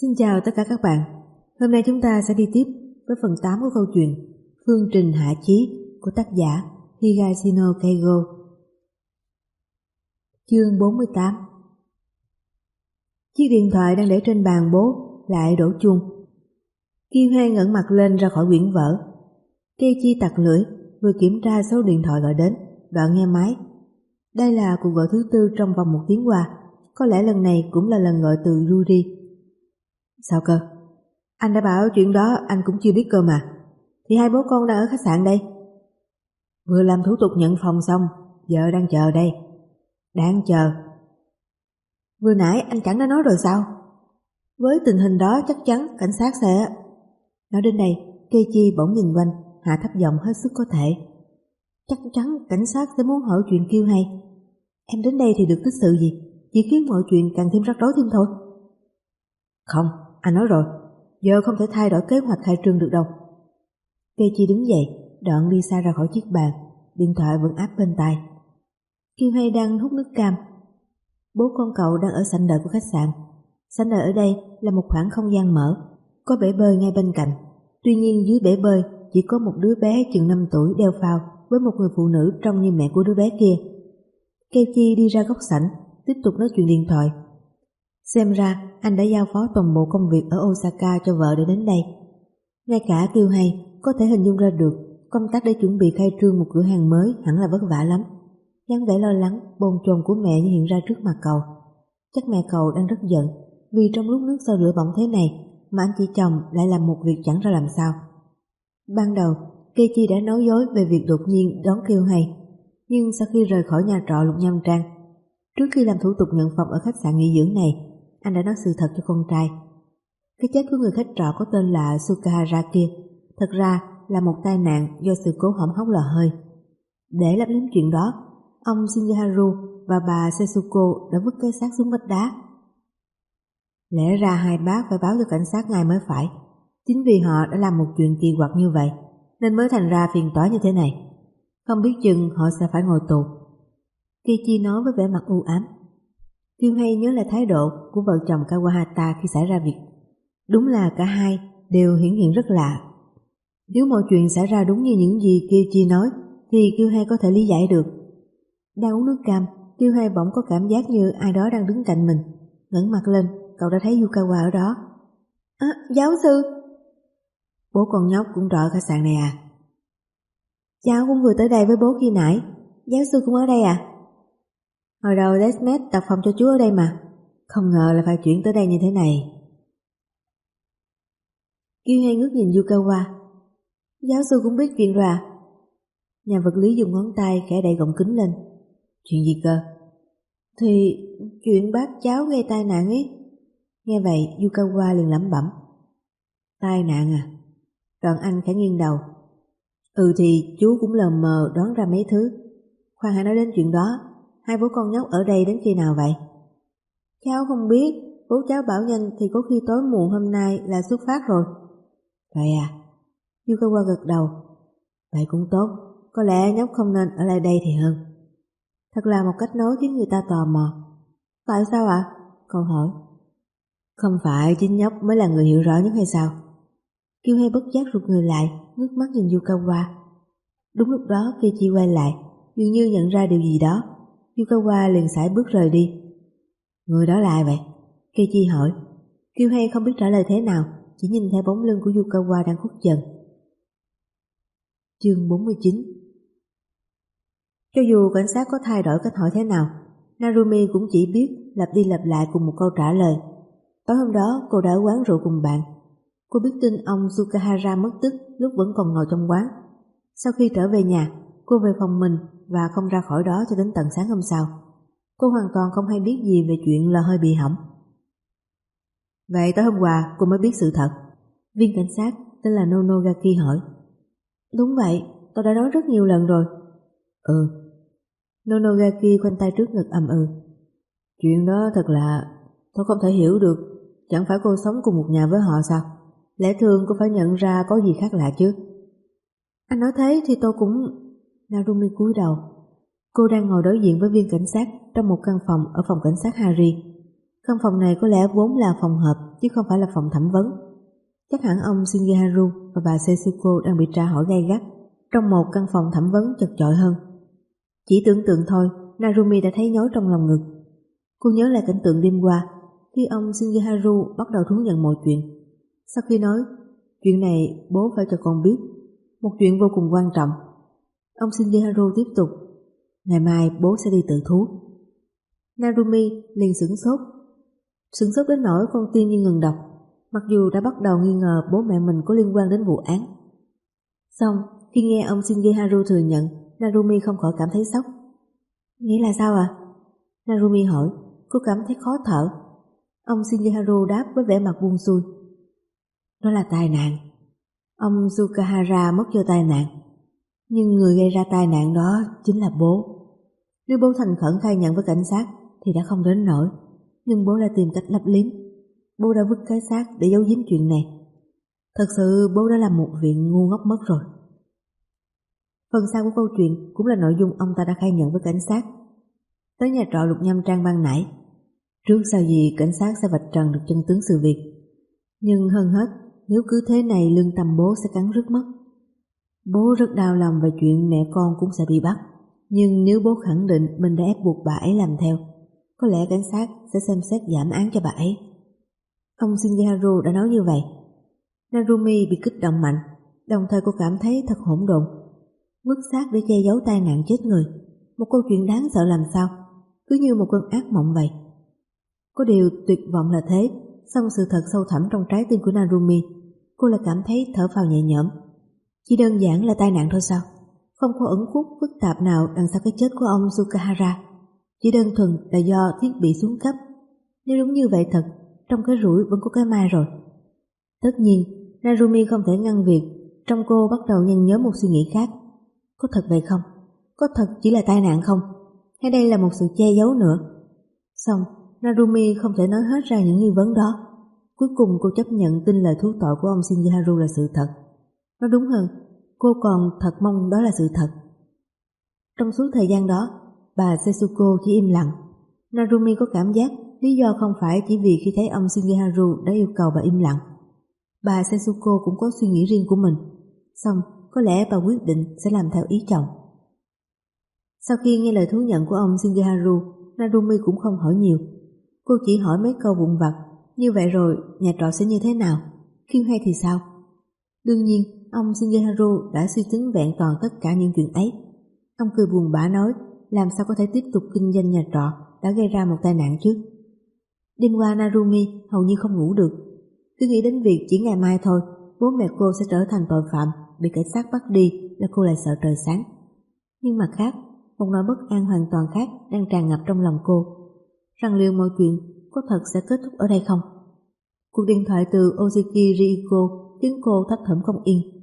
Xin chào tất cả các bạn. Hôm nay chúng ta sẽ đi tiếp với phần 8 của câu chuyện Phương trình hạ chí của tác giả Higashino Keigo. Chương 48 Chiếc điện thoại đang để trên bàn bố lại đổ chuông. Kim hoa ngẩng mặt lên ra khỏi quyển vở. Cây chi tặc lưỡi vừa kiểm tra số điện thoại gọi đến, đoạn nghe máy. Đây là cuộc gọi thứ tư trong vòng một tiếng qua. Có lẽ lần này cũng là lần gọi từ Yuri. Sao cơ? Anh đã bảo chuyện đó anh cũng chưa biết cơ mà. Thì hai bố con đang ở khách sạn đây. Vừa làm thủ tục nhận phòng xong, giờ đang chờ đây. Đang chờ. Vừa nãy anh chẳng đã nói rồi sao? Với tình hình đó chắc chắn cảnh sát sẽ... Nói đến đây, Kê Chi bỗng nhìn quanh, hạ thấp giọng hết sức có thể. Chắc chắn cảnh sát sẽ muốn hỏi chuyện kêu hay. Em đến đây thì được tích sự gì? Chỉ khiến mọi chuyện càng thêm rắc rối thêm thôi. Không, anh nói rồi, giờ không thể thay đổi kế hoạch khai trương được đâu. Keiichi đứng dậy, đoạn đi xa ra khỏi chiếc bàn, điện thoại vẫn áp bên tai. Kim Hay đang hút nước cam. Bố con cậu đang ở sảnh đợi của khách sạn. Sảnh đợi ở đây là một khoảng không gian mở, có bể bơi ngay bên cạnh. Tuy nhiên dưới bể bơi chỉ có một đứa bé chừng 5 tuổi đeo phao với một người phụ nữ trông như mẹ của đứa bé kia. Keiichi đi ra góc sảnh, tiếp tục nói chuyện điện thoại. Xem ra anh đã giao phó toàn bộ công việc ở Osaka cho vợ để đến đây. Ngay cả Kiều Hay có thể hình dung ra được công tác để chuẩn bị khai trương một cửa hàng mới hẳn là vất vả lắm. dáng vẻ lo lắng, bồn chồn của mẹ hiện ra trước mặt cậu. Chắc mẹ cậu đang rất giận vì trong lúc nước sôi lửa bỏng thế này mà anh chị chồng lại làm một việc chẳng ra làm sao. Ban đầu, Kechi đã nói dối về việc đột nhiên đón Kiều Hay, nhưng sau khi rời khỏi nhà trọ Lục Nhâm Trang, trước khi làm thủ tục nhận phòng ở khách sạn nghỉ dưỡng này, anh đã nói sự thật cho con trai. Cái chết của người khách trọ có tên là Sukahara kia thật ra là một tai nạn do sự cố hỏng hóc lò hơi. Để lấp liếm chuyện đó, ông Shinjaharu và bà Setsuko đã vứt cái xác xuống vách đá. Lẽ ra hai bác phải báo cho cảnh sát ngay mới phải. Chính vì họ đã làm một chuyện kỳ quặc như vậy, nên mới thành ra phiền toái như thế này. Không biết chừng họ sẽ phải ngồi tù. Kichi nói với vẻ mặt u ám. Kiêu hay nhớ lại thái độ của vợ chồng Kawahata khi xảy ra việc. Đúng là cả hai đều hiển hiện rất lạ. Nếu mọi chuyện xảy ra đúng như những gì Kiêu Chi nói, thì Kiêu hay có thể lý giải được. Đang uống nước cam, Kiêu hay bỗng có cảm giác như ai đó đang đứng cạnh mình. ngẩng mặt lên, cậu đã thấy Yukawa ở đó. À, giáo sư! Bố con nhóc cũng trọ khách sạn này à? Cháu cũng vừa tới đây với bố khi nãy. Giáo sư cũng ở đây à? Hồi đầu Desmet đặt phòng cho chú ở đây mà. Không ngờ là phải chuyển tới đây như thế này. Kiêu hay ngước nhìn Yukawa. Giáo sư cũng biết chuyện rồi à? Nhà vật lý dùng ngón tay khẽ đẩy gọng kính lên. Chuyện gì cơ? Thì chuyện bác cháu gây tai nạn ấy. Nghe vậy Yukawa liền lẩm bẩm. Tai nạn à? Đoàn anh khẽ nghiêng đầu. Ừ thì chú cũng lờ mờ đoán ra mấy thứ. Khoan hãy nói đến chuyện đó, hai bố con nhóc ở đây đến khi nào vậy? Cháu không biết, bố cháu bảo nhanh thì có khi tối muộn hôm nay là xuất phát rồi. Vậy à? Yukawa gật đầu. Vậy cũng tốt, có lẽ nhóc không nên ở lại đây thì hơn. Thật là một cách nói khiến người ta tò mò. Tại sao ạ? À? Câu hỏi. Không phải chính nhóc mới là người hiểu rõ nhất hay sao? Kiêu hay bất giác rụt người lại, ngước mắt nhìn Yukawa. Đúng lúc đó Keiichi quay lại, dường như nhận ra điều gì đó. Yukawa liền sải bước rời đi. Người đó là ai vậy? Keiichi hỏi. Kiêu hay không biết trả lời thế nào, chỉ nhìn theo bóng lưng của Yukawa đang khuất dần. Chương 49 Cho dù cảnh sát có thay đổi cách hỏi thế nào, Narumi cũng chỉ biết lặp đi lặp lại cùng một câu trả lời. Tối hôm đó cô đã quán rượu cùng bạn Cô biết tin ông Sukahara mất tích lúc vẫn còn ngồi trong quán. Sau khi trở về nhà, cô về phòng mình và không ra khỏi đó cho đến tận sáng hôm sau. Cô hoàn toàn không hay biết gì về chuyện là hơi bị hỏng. Vậy tối hôm qua cô mới biết sự thật. Viên cảnh sát tên là Nonogaki hỏi. Đúng vậy, tôi đã nói rất nhiều lần rồi. Ừ. Nonogaki khoanh tay trước ngực ầm ừ. Chuyện đó thật là... Tôi không thể hiểu được. Chẳng phải cô sống cùng một nhà với họ sao? Lẽ thường cô phải nhận ra có gì khác lạ chứ. Anh nói thế thì tôi cũng... Narumi cúi đầu. Cô đang ngồi đối diện với viên cảnh sát trong một căn phòng ở phòng cảnh sát Harry. Căn phòng này có lẽ vốn là phòng họp chứ không phải là phòng thẩm vấn. Chắc hẳn ông Shingeharu và bà Setsuko đang bị tra hỏi gay gắt trong một căn phòng thẩm vấn chật chội hơn. Chỉ tưởng tượng thôi, Narumi đã thấy nhói trong lòng ngực. Cô nhớ lại cảnh tượng đêm qua khi ông Shingeharu bắt đầu thú nhận mọi chuyện. Sau khi nói, chuyện này bố phải cho con biết, một chuyện vô cùng quan trọng. Ông Shingeharu tiếp tục, ngày mai bố sẽ đi tự thú. Narumi liền sửng sốt, sửng sốt đến nỗi con tim như ngừng đọc, mặc dù đã bắt đầu nghi ngờ bố mẹ mình có liên quan đến vụ án. Xong, khi nghe ông Shinji Haru thừa nhận, Narumi không khỏi cảm thấy sốc. Nghĩa là sao à? Narumi hỏi, cô cảm thấy khó thở. Ông Shinji Haru đáp với vẻ mặt buông xuôi. Đó là tai nạn. Ông Sukahara mất do tai nạn. Nhưng người gây ra tai nạn đó chính là bố. Nếu bố thành khẩn khai nhận với cảnh sát thì đã không đến nổi. Nhưng bố đã tìm cách lấp liếm. Bố đã vứt cái xác để giấu giếm chuyện này. Thật sự bố đã làm một việc ngu ngốc mất rồi. Phần sau của câu chuyện cũng là nội dung ông ta đã khai nhận với cảnh sát. Tới nhà trọ lục nhâm trang ban nãy. Trước sau gì cảnh sát sẽ vạch trần được chân tướng sự việc. Nhưng hơn hết, nếu cứ thế này lương tâm bố sẽ cắn rứt mất. Bố rất đau lòng về chuyện mẹ con cũng sẽ bị bắt. Nhưng nếu bố khẳng định mình đã ép buộc bà ấy làm theo, có lẽ cảnh sát sẽ xem xét giảm án cho bà ấy. Ông Shinjaru đã nói như vậy. Narumi bị kích động mạnh, đồng thời cô cảm thấy thật hỗn độn vứt xác để che giấu tai nạn chết người. Một câu chuyện đáng sợ làm sao, cứ như một cơn ác mộng vậy. Có điều tuyệt vọng là thế, song sự thật sâu thẳm trong trái tim của Narumi, cô lại cảm thấy thở phào nhẹ nhõm. Chỉ đơn giản là tai nạn thôi sao? Không có ẩn khúc phức tạp nào đằng sau cái chết của ông Sukahara. Chỉ đơn thuần là do thiết bị xuống cấp. Nếu đúng như vậy thật, trong cái rủi vẫn có cái mai rồi. Tất nhiên, Narumi không thể ngăn việc, trong cô bắt đầu nhanh nhớ một suy nghĩ khác. Có thật vậy không? Có thật chỉ là tai nạn không? Hay đây là một sự che giấu nữa? Xong, Narumi không thể nói hết ra những nghi vấn đó. Cuối cùng cô chấp nhận tin lời thú tội của ông Shinjiharu là sự thật. Nói đúng hơn, cô còn thật mong đó là sự thật. Trong suốt thời gian đó, bà Setsuko chỉ im lặng. Narumi có cảm giác lý do không phải chỉ vì khi thấy ông Shigeharu đã yêu cầu bà im lặng. Bà Setsuko cũng có suy nghĩ riêng của mình. Xong, có lẽ bà quyết định sẽ làm theo ý chồng. Sau khi nghe lời thú nhận của ông Shigeharu, Narumi cũng không hỏi nhiều. Cô chỉ hỏi mấy câu vụn vặt, như vậy rồi nhà trọ sẽ như thế nào? Khiêu hay thì sao? Đương nhiên, ông Shigeharu đã suy tính vẹn toàn tất cả những chuyện ấy. Ông cười buồn bã nói, làm sao có thể tiếp tục kinh doanh nhà trọ đã gây ra một tai nạn chứ? Đêm qua Narumi hầu như không ngủ được. Cứ nghĩ đến việc chỉ ngày mai thôi, bố mẹ cô sẽ trở thành tội phạm bị cảnh sát bắt đi là cô lại sợ trời sáng. Nhưng mặt khác, một nỗi bất an hoàn toàn khác đang tràn ngập trong lòng cô. Rằng liệu mọi chuyện có thật sẽ kết thúc ở đây không? Cuộc điện thoại từ Ozeki Riiko khiến cô thấp thỏm không yên.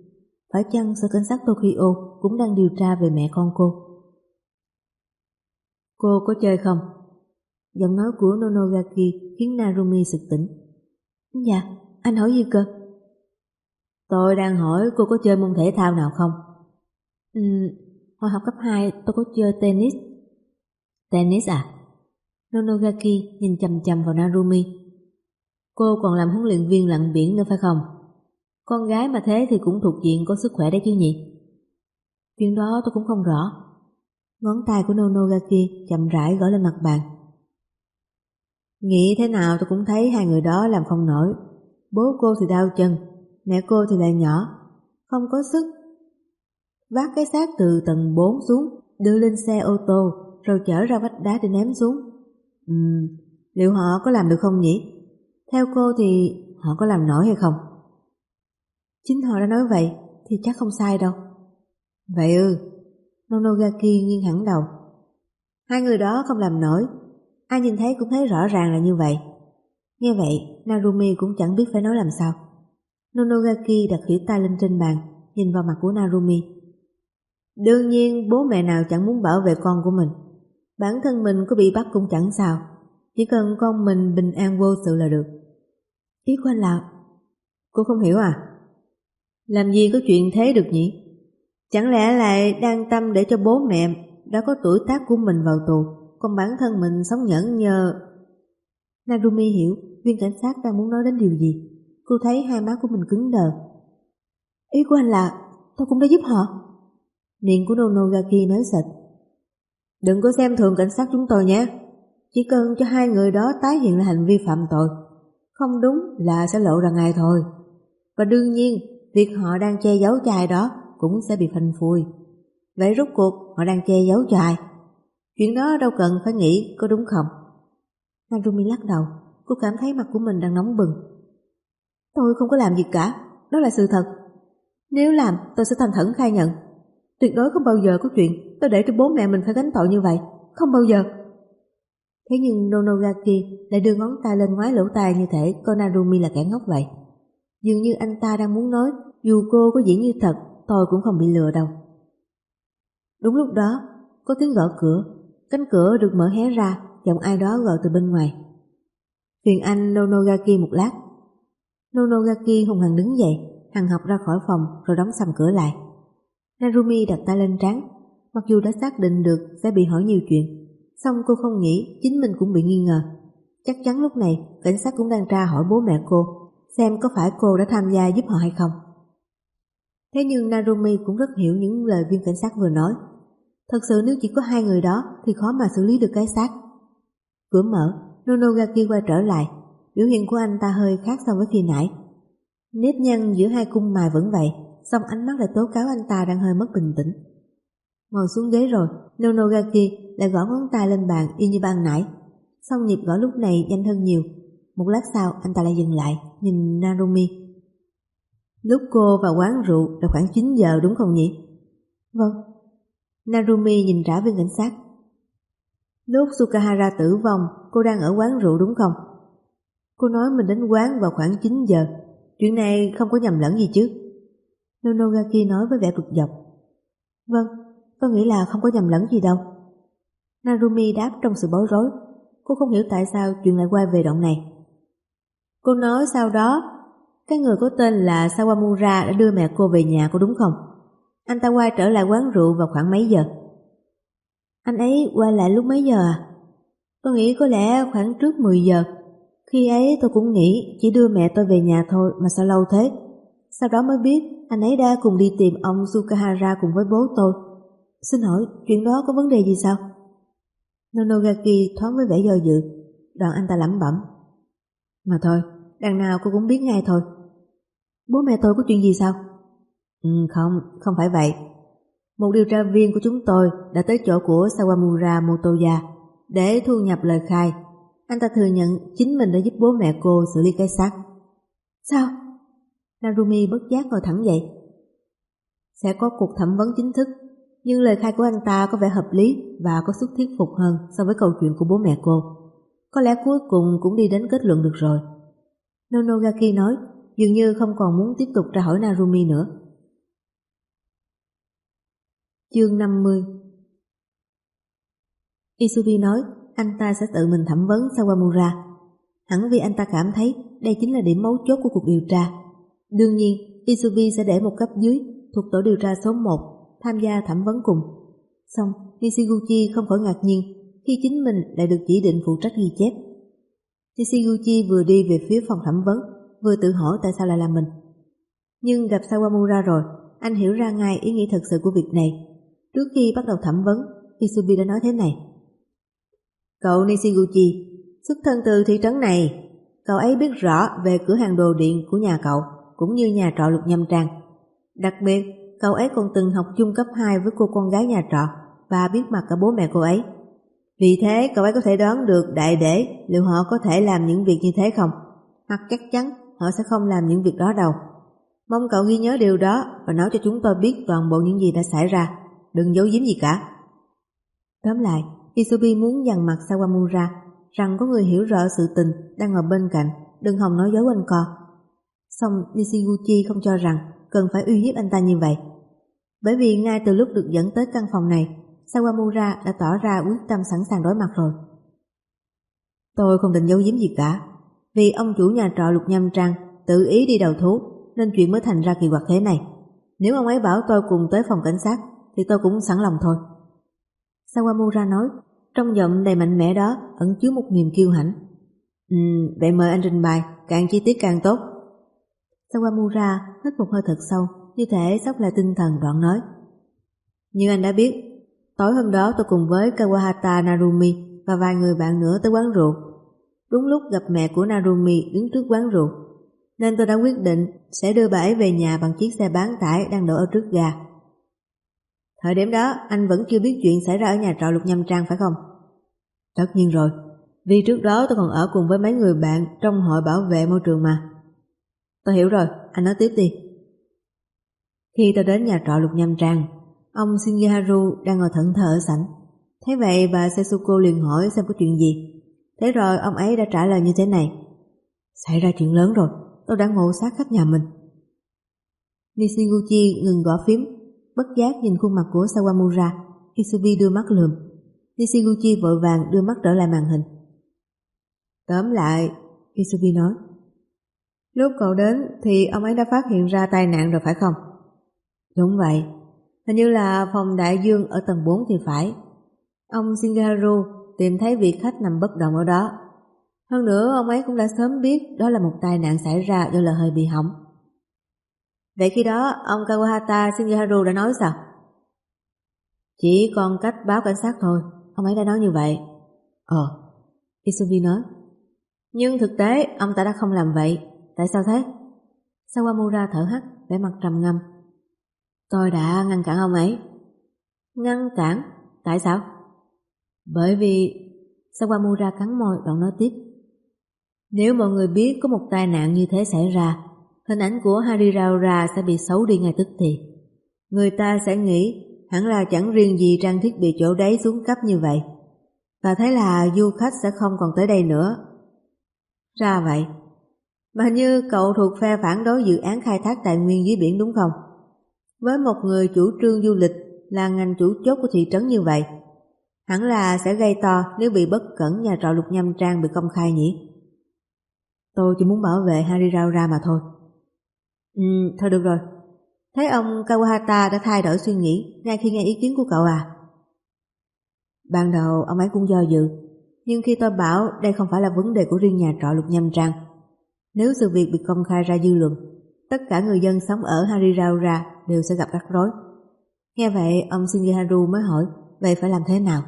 Phải chăng sở cảnh sát Tokyo cũng đang điều tra về mẹ con cô? Cô có chơi không? Giọng nói của Nonogaki khiến Narumi sực tỉnh. Dạ, anh hỏi gì cơ? Tôi đang hỏi cô có chơi môn thể thao nào không? Ừ, hồi học cấp 2 tôi có chơi tennis. Tennis à? Nonogaki nhìn chầm chầm vào Narumi. Cô còn làm huấn luyện viên lặn biển nữa phải không? Con gái mà thế thì cũng thuộc diện có sức khỏe đấy chứ nhỉ? Chuyện đó tôi cũng không rõ. Ngón tay của Nonogaki chậm rãi gõ lên mặt bàn. Nghĩ thế nào tôi cũng thấy hai người đó làm không nổi. Bố cô thì đau chân, mẹ cô thì lại nhỏ, không có sức. Vác cái xác từ tầng 4 xuống, đưa lên xe ô tô, rồi chở ra vách đá để ném xuống. Ừm, liệu họ có làm được không nhỉ? Theo cô thì họ có làm nổi hay không? Chính họ đã nói vậy, thì chắc không sai đâu. Vậy ư, Nonogaki nghiêng hẳn đầu. Hai người đó không làm nổi, ai nhìn thấy cũng thấy rõ ràng là như vậy. Nghe vậy, Narumi cũng chẳng biết phải nói làm sao. Nonogaki đặt khỉu tay lên trên bàn, nhìn vào mặt của Narumi. Đương nhiên bố mẹ nào chẳng muốn bảo vệ con của mình. Bản thân mình có bị bắt cũng chẳng sao, chỉ cần con mình bình an vô sự là được. Ý của anh là... Cô không hiểu à? Làm gì có chuyện thế được nhỉ? Chẳng lẽ lại đang tâm để cho bố mẹ đã có tuổi tác của mình vào tù, còn bản thân mình sống nhẫn nhờ... Narumi hiểu viên cảnh sát đang muốn nói đến điều gì. Cô thấy hai má của mình cứng đờ. Ý của anh là tôi cũng đã giúp họ. Miệng của Nonogaki nói sạch. Đừng có xem thường cảnh sát chúng tôi nhé. Chỉ cần cho hai người đó tái hiện là hành vi phạm tội. Không đúng là sẽ lộ ra ngay thôi. Và đương nhiên, việc họ đang che giấu chai đó cũng sẽ bị phanh phui. Vậy rốt cuộc họ đang che giấu cho ai? Chuyện đó đâu cần phải nghĩ có đúng không? Narumi lắc đầu, cô cảm thấy mặt của mình đang nóng bừng. Tôi không có làm gì cả, đó là sự thật. Nếu làm, tôi sẽ thành thẩn khai nhận. Tuyệt đối không bao giờ có chuyện tôi để cho bố mẹ mình phải gánh tội như vậy. Không bao giờ. Thế nhưng Nonogaki lại đưa ngón tay lên ngoái lỗ tai như thể konarumi Narumi là kẻ ngốc vậy. Dường như anh ta đang muốn nói dù cô có diễn như thật tôi cũng không bị lừa đâu. Đúng lúc đó, có tiếng gõ cửa, cánh cửa được mở hé ra, giọng ai đó gọi từ bên ngoài. Phiền anh Nonogaki một lát. Nonogaki hùng hằng đứng dậy, hằng học ra khỏi phòng rồi đóng sầm cửa lại. Narumi đặt tay lên trán, mặc dù đã xác định được sẽ bị hỏi nhiều chuyện, song cô không nghĩ chính mình cũng bị nghi ngờ. Chắc chắn lúc này cảnh sát cũng đang tra hỏi bố mẹ cô, xem có phải cô đã tham gia giúp họ hay không. Thế nhưng Narumi cũng rất hiểu những lời viên cảnh sát vừa nói. Thật sự nếu chỉ có hai người đó thì khó mà xử lý được cái xác. Cửa mở, Nonogaki quay trở lại. Biểu hiện của anh ta hơi khác so với khi nãy. Nếp nhăn giữa hai cung mài vẫn vậy, song ánh mắt lại tố cáo anh ta đang hơi mất bình tĩnh. Ngồi xuống ghế rồi, Nonogaki lại gõ ngón tay lên bàn y như ban nãy. Xong nhịp gõ lúc này nhanh hơn nhiều. Một lát sau anh ta lại dừng lại, nhìn Narumi. Lúc cô vào quán rượu là khoảng 9 giờ đúng không nhỉ? Vâng. Narumi nhìn trả viên cảnh sát. Lúc Sukahara tử vong, cô đang ở quán rượu đúng không? Cô nói mình đến quán vào khoảng 9 giờ. Chuyện này không có nhầm lẫn gì chứ? Nonogaki nói với vẻ bực dọc. Vâng, tôi nghĩ là không có nhầm lẫn gì đâu. Narumi đáp trong sự bối rối. Cô không hiểu tại sao chuyện lại quay về đoạn này. Cô nói sau đó cái người có tên là Sawamura đã đưa mẹ cô về nhà cô đúng không? Anh ta quay trở lại quán rượu vào khoảng mấy giờ? Anh ấy quay lại lúc mấy giờ à? Tôi nghĩ có lẽ khoảng trước 10 giờ. Khi ấy tôi cũng nghĩ chỉ đưa mẹ tôi về nhà thôi mà sao lâu thế? Sau đó mới biết anh ấy đã cùng đi tìm ông Sukahara cùng với bố tôi. Xin hỏi, chuyện đó có vấn đề gì sao? Nonogaki thoáng với vẻ do dự, đoạn anh ta lẩm bẩm. Mà thôi, đằng nào cô cũng biết ngay thôi. Bố mẹ tôi có chuyện gì sao? Ừ, không, không phải vậy. Một điều tra viên của chúng tôi đã tới chỗ của Sawamura Motoya để thu nhập lời khai. Anh ta thừa nhận chính mình đã giúp bố mẹ cô xử lý cái xác. Sao? Narumi bất giác ngồi thẳng dậy. Sẽ có cuộc thẩm vấn chính thức, nhưng lời khai của anh ta có vẻ hợp lý và có sức thuyết phục hơn so với câu chuyện của bố mẹ cô. Có lẽ cuối cùng cũng đi đến kết luận được rồi. Nonogaki nói dường như không còn muốn tiếp tục ra hỏi Narumi nữa. Chương 50 Isubi nói anh ta sẽ tự mình thẩm vấn Sawamura. Hẳn vì anh ta cảm thấy đây chính là điểm mấu chốt của cuộc điều tra. Đương nhiên, Isubi sẽ để một cấp dưới thuộc tổ điều tra số 1 tham gia thẩm vấn cùng. Xong, Nishiguchi không khỏi ngạc nhiên khi chính mình lại được chỉ định phụ trách ghi chép. Nishiguchi vừa đi về phía phòng thẩm vấn vừa tự hỏi tại sao lại là mình. Nhưng gặp Sawamura rồi, anh hiểu ra ngay ý nghĩa thật sự của việc này. Trước khi bắt đầu thẩm vấn, Isubi đã nói thế này. Cậu Nishiguchi, xuất thân từ thị trấn này, cậu ấy biết rõ về cửa hàng đồ điện của nhà cậu, cũng như nhà trọ lục nhâm trang. Đặc biệt, cậu ấy còn từng học chung cấp 2 với cô con gái nhà trọ và biết mặt cả bố mẹ cô ấy. Vì thế, cậu ấy có thể đoán được đại để liệu họ có thể làm những việc như thế không? Hoặc chắc chắn họ sẽ không làm những việc đó đâu. Mong cậu ghi nhớ điều đó và nói cho chúng tôi biết toàn bộ những gì đã xảy ra. Đừng giấu giếm gì cả. Tóm lại, Isubi muốn dằn mặt Sawamura rằng có người hiểu rõ sự tình đang ở bên cạnh, đừng hòng nói dối quanh co. Xong Nishiguchi không cho rằng cần phải uy hiếp anh ta như vậy. Bởi vì ngay từ lúc được dẫn tới căn phòng này, Sawamura đã tỏ ra quyết tâm sẵn sàng đối mặt rồi. Tôi không định giấu giếm gì cả, vì ông chủ nhà trọ Lục Nhâm Trang tự ý đi đầu thú nên chuyện mới thành ra kỳ quặc thế này. Nếu ông ấy bảo tôi cùng tới phòng cảnh sát thì tôi cũng sẵn lòng thôi. Sawamura nói, trong giọng đầy mạnh mẽ đó ẩn chứa một niềm kiêu hãnh. Ừ, vậy mời anh trình bày, càng chi tiết càng tốt. Sawamura hít một hơi thật sâu, như thể sắp lại tinh thần đoạn nói. Như anh đã biết, tối hôm đó tôi cùng với Kawahata Narumi và vài người bạn nữa tới quán rượu. Đúng lúc gặp mẹ của Narumi đứng trước quán rượu, nên tôi đã quyết định sẽ đưa bà ấy về nhà bằng chiếc xe bán tải đang đổ ở trước gà. Thời điểm đó, anh vẫn chưa biết chuyện xảy ra ở nhà trọ Lục Nhâm Trang phải không? Tất nhiên rồi, vì trước đó tôi còn ở cùng với mấy người bạn trong hội bảo vệ môi trường mà. Tôi hiểu rồi, anh nói tiếp đi. Khi tôi đến nhà trọ Lục Nhâm Trang, ông Shinyaharu đang ngồi thẫn thờ ở sảnh. Thế vậy bà Setsuko liền hỏi xem có chuyện gì. Thế rồi ông ấy đã trả lời như thế này. Xảy ra chuyện lớn rồi, tôi đã ngộ sát khách nhà mình. Nishiguchi ngừng gõ phím, bất giác nhìn khuôn mặt của Sawamura. Isubi đưa mắt lườm. Nishiguchi vội vàng đưa mắt trở lại màn hình. Tóm lại, Isubi nói. Lúc cậu đến thì ông ấy đã phát hiện ra tai nạn rồi phải không? Đúng vậy. Hình như là phòng đại dương ở tầng 4 thì phải. Ông Shingaru tìm thấy vị khách nằm bất động ở đó. Hơn nữa ông ấy cũng đã sớm biết đó là một tai nạn xảy ra do là hơi bị hỏng. Vậy khi đó ông Kawahata Shingaru đã nói sao? Chỉ còn cách báo cảnh sát thôi, ông ấy đã nói như vậy. Ờ, Isubi nói. Nhưng thực tế ông ta đã không làm vậy, tại sao thế? Sawamura thở hắt, vẻ mặt trầm ngâm. Tôi đã ngăn cản ông ấy. Ngăn cản? Tại sao? Bởi vì... Sawamura cắn môi đoạn nói tiếp. Nếu mọi người biết có một tai nạn như thế xảy ra, hình ảnh của Hariraura sẽ bị xấu đi ngay tức thì. Người ta sẽ nghĩ hẳn là chẳng riêng gì trang thiết bị chỗ đấy xuống cấp như vậy. Và thế là du khách sẽ không còn tới đây nữa. Ra vậy. Mà như cậu thuộc phe phản đối dự án khai thác tài nguyên dưới biển đúng không? Với một người chủ trương du lịch là ngành chủ chốt của thị trấn như vậy, hẳn là sẽ gây to nếu bị bất cẩn nhà trọ lục nhâm trang bị công khai nhỉ? Tôi chỉ muốn bảo vệ Harry Rao ra mà thôi. Ừ, thôi được rồi. Thấy ông Kawahata đã thay đổi suy nghĩ ngay khi nghe ý kiến của cậu à? Ban đầu ông ấy cũng do dự, nhưng khi tôi bảo đây không phải là vấn đề của riêng nhà trọ lục nhâm trang. Nếu sự việc bị công khai ra dư luận, tất cả người dân sống ở Hariraura đều sẽ gặp rắc rối. Nghe vậy, ông Shinjiharu mới hỏi, vậy phải làm thế nào?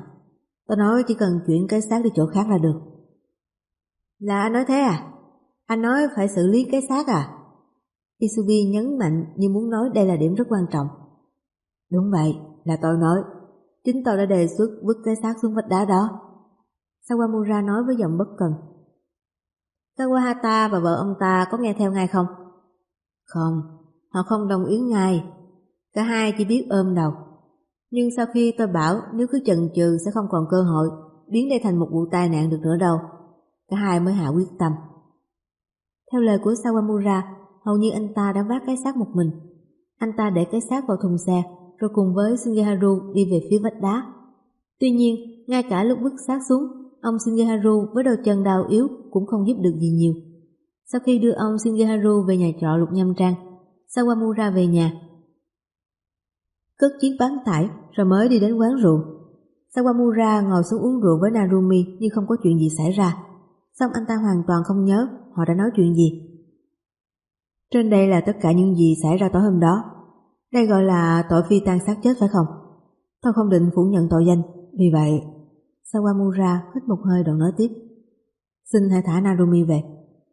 Tôi nói chỉ cần chuyển cái xác đi chỗ khác là được. Là anh nói thế à? Anh nói phải xử lý cái xác à? Isubi nhấn mạnh như muốn nói đây là điểm rất quan trọng. Đúng vậy, là tôi nói. Chính tôi đã đề xuất vứt cái xác xuống vách đá đó. Sawamura nói với giọng bất cần. Kawahata và vợ ông ta có nghe theo ngay không? Không, họ không đồng ý ngay. Cả hai chỉ biết ôm đầu. Nhưng sau khi tôi bảo nếu cứ chần chừ sẽ không còn cơ hội biến đây thành một vụ tai nạn được nữa đâu. Cả hai mới hạ quyết tâm. Theo lời của Sawamura, hầu như anh ta đã vác cái xác một mình. Anh ta để cái xác vào thùng xe, rồi cùng với Shingeharu đi về phía vách đá. Tuy nhiên, ngay cả lúc vứt xác xuống, ông Shingeharu với đôi chân đau yếu cũng không giúp được gì nhiều. Sau khi đưa ông Shingeharu về nhà trọ Lục Nhâm Trang, Sawamura về nhà. Cất chiếc bán tải rồi mới đi đến quán rượu. Sawamura ngồi xuống uống rượu với Narumi nhưng không có chuyện gì xảy ra. Xong anh ta hoàn toàn không nhớ họ đã nói chuyện gì. Trên đây là tất cả những gì xảy ra tối hôm đó. Đây gọi là tội phi tan xác chết phải không? Tôi không định phủ nhận tội danh, vì vậy Sawamura hít một hơi đoạn nói tiếp. Xin hãy thả Narumi về.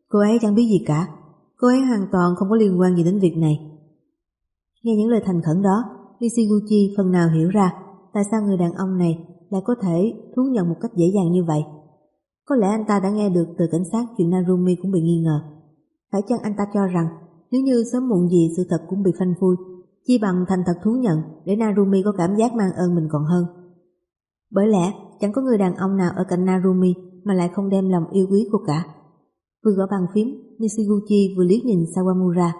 Cô ấy chẳng biết gì cả. Cô ấy hoàn toàn không có liên quan gì đến việc này. Nghe những lời thành khẩn đó, Nishiguchi phần nào hiểu ra tại sao người đàn ông này lại có thể thú nhận một cách dễ dàng như vậy. Có lẽ anh ta đã nghe được từ cảnh sát chuyện Narumi cũng bị nghi ngờ. Phải chăng anh ta cho rằng nếu như sớm muộn gì sự thật cũng bị phanh phui, chi bằng thành thật thú nhận để Narumi có cảm giác mang ơn mình còn hơn. Bởi lẽ chẳng có người đàn ông nào ở cạnh Narumi mà lại không đem lòng yêu quý cô cả. Vừa gõ bàn phím, Nishiguchi vừa liếc nhìn Sawamura.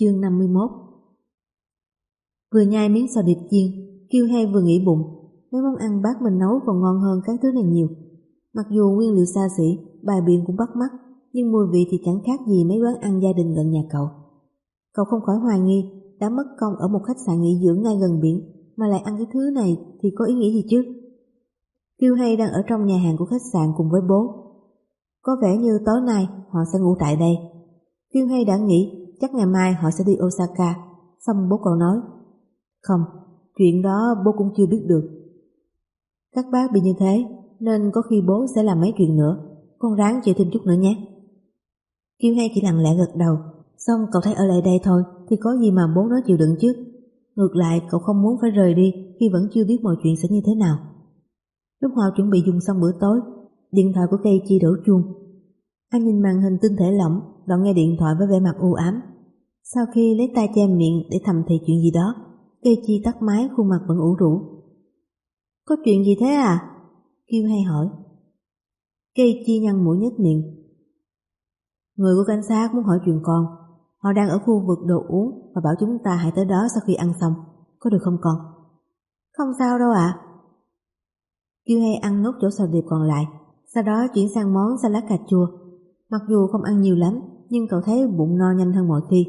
Chương 51 Vừa nhai miếng sò điệp chiên, kêu hay vừa nghĩ bụng, mấy món ăn bác mình nấu còn ngon hơn các thứ này nhiều. Mặc dù nguyên liệu xa xỉ, bài biện cũng bắt mắt, nhưng mùi vị thì chẳng khác gì mấy quán ăn gia đình gần nhà cậu. Cậu không khỏi hoài nghi, đã mất công ở một khách sạn nghỉ dưỡng ngay gần biển, mà lại ăn cái thứ này thì có ý nghĩa gì chứ? Kiêu hay đang ở trong nhà hàng của khách sạn cùng với bố. Có vẻ như tối nay họ sẽ ngủ tại đây. Kim hay đã nghĩ chắc ngày mai họ sẽ đi Osaka. Xong bố còn nói, không, chuyện đó bố cũng chưa biết được. Các bác bị như thế, nên có khi bố sẽ làm mấy chuyện nữa. Con ráng chờ thêm chút nữa nhé. Kim hay chỉ lặng lẽ gật đầu, xong cậu thấy ở lại đây thôi thì có gì mà bố nói chịu đựng chứ. Ngược lại cậu không muốn phải rời đi khi vẫn chưa biết mọi chuyện sẽ như thế nào. Lúc họ chuẩn bị dùng xong bữa tối, điện thoại của cây chi đổ chuông. Anh nhìn màn hình tinh thể lỏng, đoạn nghe điện thoại với vẻ mặt u ám. Sau khi lấy tay che miệng để thầm thì chuyện gì đó, cây chi tắt máy khuôn mặt vẫn ủ rũ. Có chuyện gì thế à? Kiêu hay hỏi. Cây chi nhăn mũi nhếch miệng. Người của cảnh sát muốn hỏi chuyện con. Họ đang ở khu vực đồ uống và bảo chúng ta hãy tới đó sau khi ăn xong. Có được không con? Không sao đâu ạ. À. Kiêu hay ăn nốt chỗ sò điệp còn lại, sau đó chuyển sang món salad cà chua. Mặc dù không ăn nhiều lắm, nhưng cậu thấy bụng no nhanh hơn mọi khi.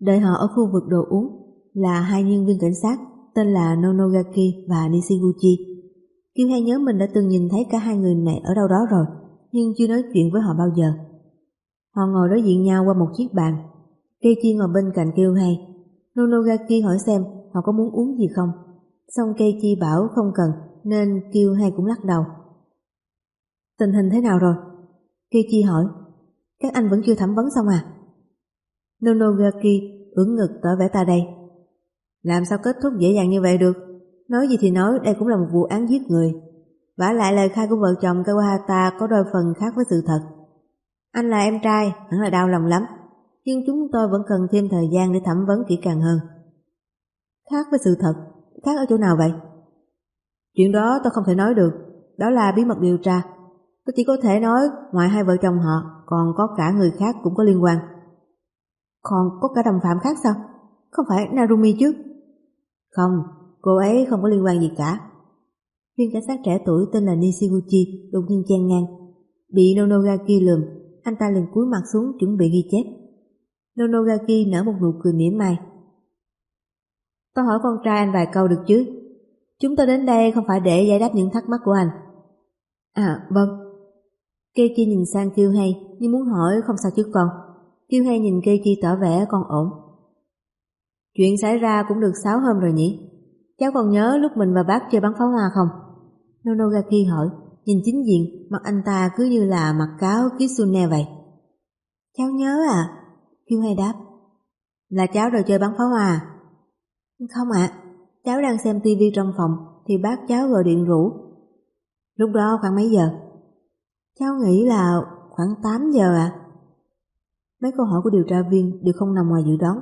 Đợi họ ở khu vực đồ uống là hai nhân viên cảnh sát tên là Nonogaki và Nishiguchi. Kiêu hay nhớ mình đã từng nhìn thấy cả hai người này ở đâu đó rồi, nhưng chưa nói chuyện với họ bao giờ. Họ ngồi đối diện nhau qua một chiếc bàn. Keiichi ngồi bên cạnh kêu hay. Nonogaki hỏi xem họ có muốn uống gì không. Xong Keiichi bảo không cần nên kêu hay cũng lắc đầu. Tình hình thế nào rồi? Kichi hỏi. Các anh vẫn chưa thẩm vấn xong à? Nonogaki ưỡn ngực tỏ vẻ ta đây. Làm sao kết thúc dễ dàng như vậy được? Nói gì thì nói, đây cũng là một vụ án giết người. vả lại lời khai của vợ chồng Kawahata có đôi phần khác với sự thật. Anh là em trai, hẳn là đau lòng lắm, nhưng chúng tôi vẫn cần thêm thời gian để thẩm vấn kỹ càng hơn. Khác với sự thật, khác ở chỗ nào vậy? Chuyện đó tôi không thể nói được, đó là bí mật điều tra. Tôi chỉ có thể nói ngoài hai vợ chồng họ còn có cả người khác cũng có liên quan. Còn có cả đồng phạm khác sao? Không phải Narumi chứ? Không, cô ấy không có liên quan gì cả. Viên cảnh sát trẻ tuổi tên là Nishiguchi đột nhiên chen ngang. Bị Nonogaki lườm, anh ta liền cúi mặt xuống chuẩn bị ghi chép. Nonogaki nở một nụ cười mỉa mai. Tôi hỏi con trai anh vài câu được chứ? Chúng tôi đến đây không phải để giải đáp những thắc mắc của anh. À, vâng. Keiichi nhìn sang Kiêu Hay nhưng muốn hỏi không sao chứ con. Kiêu Hay nhìn Keiichi tỏ vẻ con ổn. Chuyện xảy ra cũng được 6 hôm rồi nhỉ? Cháu còn nhớ lúc mình và bác chơi bắn pháo hoa không? Nonogaki hỏi. Nhìn chính diện, mặt anh ta cứ như là mặt cáo Kitsune vậy. Cháu nhớ à? Kiêu hay đáp. Là cháu đồ chơi bắn pháo hoa à? Không ạ, cháu đang xem tivi trong phòng thì bác cháu gọi điện rủ. Lúc đó khoảng mấy giờ? Cháu nghĩ là khoảng 8 giờ ạ. Mấy câu hỏi của điều tra viên đều không nằm ngoài dự đoán.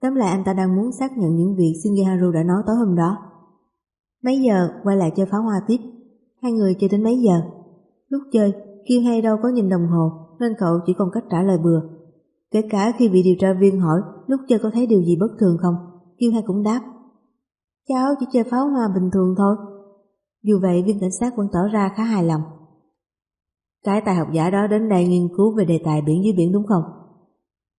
Tóm lại anh ta đang muốn xác nhận những việc Shingeharu đã nói tối hôm đó. Mấy giờ quay lại chơi pháo hoa tiếp Hai người chơi đến mấy giờ? Lúc chơi, Kiêu hay đâu có nhìn đồng hồ nên cậu chỉ còn cách trả lời bừa. Kể cả khi bị điều tra viên hỏi lúc chơi có thấy điều gì bất thường không, Kiêu hay cũng đáp. Cháu chỉ chơi pháo hoa bình thường thôi. Dù vậy viên cảnh sát vẫn tỏ ra khá hài lòng. Cái tài học giả đó đến đây nghiên cứu về đề tài biển dưới biển đúng không?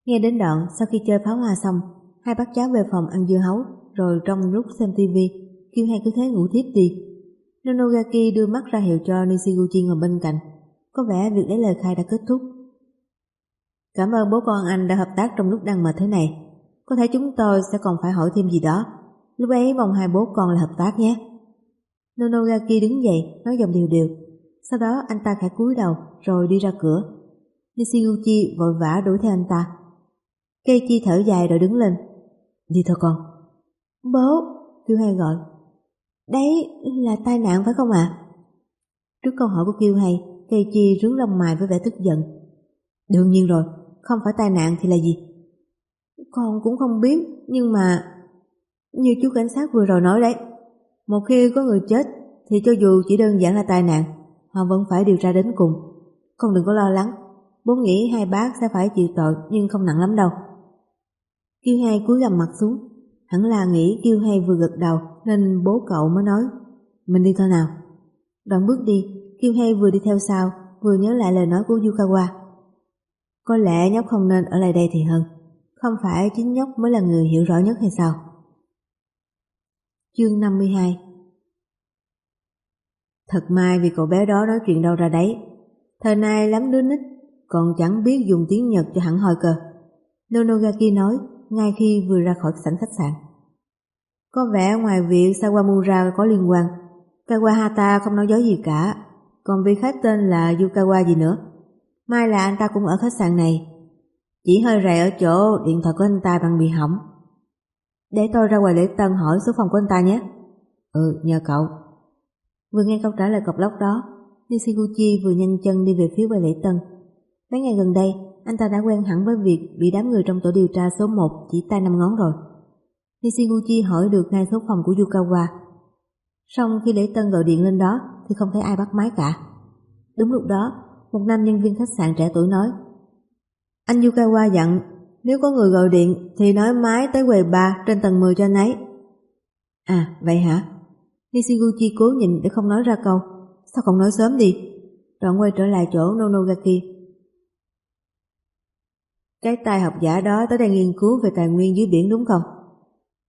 Nghe đến đoạn sau khi chơi pháo hoa xong, hai bác cháu về phòng ăn dưa hấu rồi trong lúc xem tivi, Kim Hai cứ thế ngủ tiếp đi Nonogaki đưa mắt ra hiệu cho Nishiguchi ngồi bên cạnh. Có vẻ việc lấy lời khai đã kết thúc. Cảm ơn bố con anh đã hợp tác trong lúc đang mệt thế này. Có thể chúng tôi sẽ còn phải hỏi thêm gì đó. Lúc ấy mong hai bố con là hợp tác nhé. Nonogaki đứng dậy, nói giọng điều điều. Sau đó anh ta khẽ cúi đầu rồi đi ra cửa. Nishiguchi vội vã đuổi theo anh ta. Keiichi thở dài rồi đứng lên. Đi thôi con. Bố, kêu hay gọi. Đấy là tai nạn phải không ạ? Trước câu hỏi của Kiêu hay, Keiichi rướng lông mày với vẻ tức giận. Đương nhiên rồi, không phải tai nạn thì là gì? Con cũng không biết, nhưng mà... Như chú cảnh sát vừa rồi nói đấy, một khi có người chết thì cho dù chỉ đơn giản là tai nạn, mà vẫn phải điều tra đến cùng. Con đừng có lo lắng, bố nghĩ hai bác sẽ phải chịu tội nhưng không nặng lắm đâu. Kiêu hai cúi gằm mặt xuống, Hẳn là nghĩ Kiêu hai vừa gật đầu nên bố cậu mới nói Mình đi thôi nào Đoạn bước đi, Kiêu hai vừa đi theo sau vừa nhớ lại lời nói của Yukawa. Có lẽ nhóc không nên ở lại đây thì hơn Không phải chính nhóc mới là người hiểu rõ nhất hay sao Chương 52 Thật may vì cậu bé đó nói chuyện đâu ra đấy. Thời nay lắm đứa nít, còn chẳng biết dùng tiếng Nhật cho hẳn hoi cơ. Nonogaki nói ngay khi vừa ra khỏi sảnh khách sạn. Có vẻ ngoài việc Sawamura có liên quan, Kawahata không nói dối gì cả, còn vị khách tên là Yukawa gì nữa. Mai là anh ta cũng ở khách sạn này. Chỉ hơi rầy ở chỗ điện thoại của anh ta đang bị hỏng. Để tôi ra ngoài lễ tân hỏi số phòng của anh ta nhé. Ừ, nhờ cậu. Vừa nghe câu trả lời cọc lóc đó, Nishiguchi vừa nhanh chân đi về phía quầy lễ tân. Mấy ngày gần đây, anh ta đã quen hẳn với việc bị đám người trong tổ điều tra số 1 chỉ tay năm ngón rồi. Nishiguchi hỏi được ngay số phòng của Yukawa. Xong khi lễ tân gọi điện lên đó thì không thấy ai bắt máy cả. Đúng lúc đó, một nam nhân viên khách sạn trẻ tuổi nói Anh Yukawa dặn nếu có người gọi điện thì nói máy tới quầy 3 trên tầng 10 cho anh ấy. À, vậy hả? Nishiguchi cố nhìn để không nói ra câu. Sao không nói sớm đi? Đoạn quay trở lại chỗ Nonogaki. Cái tài học giả đó tới đây nghiên cứu về tài nguyên dưới biển đúng không?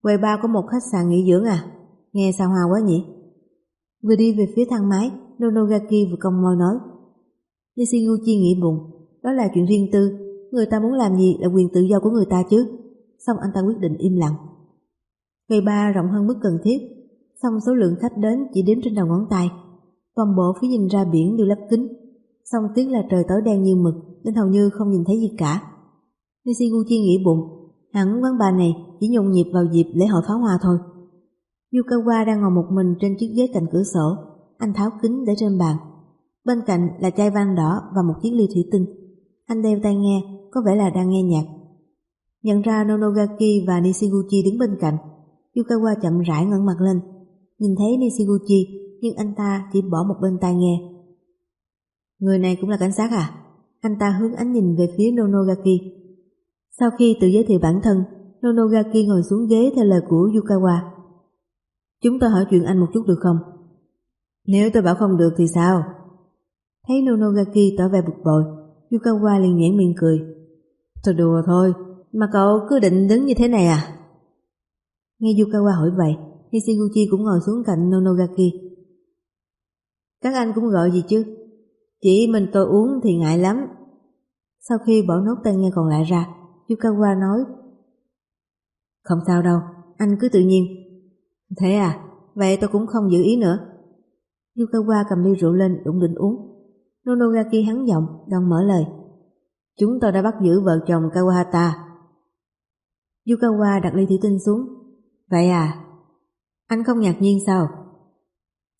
Quầy ba có một khách sạn nghỉ dưỡng à? Nghe sao hoa quá nhỉ? Vừa đi về phía thang máy, Nonogaki vừa cong môi nói. Nishiguchi nghĩ bụng, đó là chuyện riêng tư, người ta muốn làm gì là quyền tự do của người ta chứ. Xong anh ta quyết định im lặng. Quầy ba rộng hơn mức cần thiết, xong số lượng khách đến chỉ đếm trên đầu ngón tay. Toàn bộ phía nhìn ra biển đều lắp kính, xong tiếng là trời tối đen như mực nên hầu như không nhìn thấy gì cả. Nishiguchi nghĩ bụng, hẳn quán bà này chỉ nhộn nhịp vào dịp lễ hội pháo hoa thôi. Yukawa đang ngồi một mình trên chiếc ghế cạnh cửa sổ, anh tháo kính để trên bàn. Bên cạnh là chai vang đỏ và một chiếc ly thủy tinh. Anh đeo tai nghe, có vẻ là đang nghe nhạc. Nhận ra Nonogaki và Nishiguchi đứng bên cạnh, Yukawa chậm rãi ngẩng mặt lên. Nhìn thấy Nishiguchi, nhưng anh ta chỉ bỏ một bên tai nghe. Người này cũng là cảnh sát à? Anh ta hướng ánh nhìn về phía Nonogaki. Sau khi tự giới thiệu bản thân, Nonogaki ngồi xuống ghế theo lời của Yukawa. Chúng tôi hỏi chuyện anh một chút được không? Nếu tôi bảo không được thì sao? Thấy Nonogaki tỏ vẻ bực bội, Yukawa liền nhãn miệng cười. Tôi đùa thôi, mà cậu cứ định đứng như thế này à? Nghe Yukawa hỏi vậy, Nishiguchi cũng ngồi xuống cạnh Nonogaki. Các anh cũng gọi gì chứ? Chỉ mình tôi uống thì ngại lắm. Sau khi bỏ nốt tai nghe còn lại ra, Yukawa nói Không sao đâu, anh cứ tự nhiên. Thế à, vậy tôi cũng không giữ ý nữa. Yukawa cầm ly rượu lên đụng định uống. Nonogaki hắn giọng, đang mở lời. Chúng tôi đã bắt giữ vợ chồng Kawahata. Yukawa đặt ly thủy tinh xuống. Vậy à, anh không ngạc nhiên sao?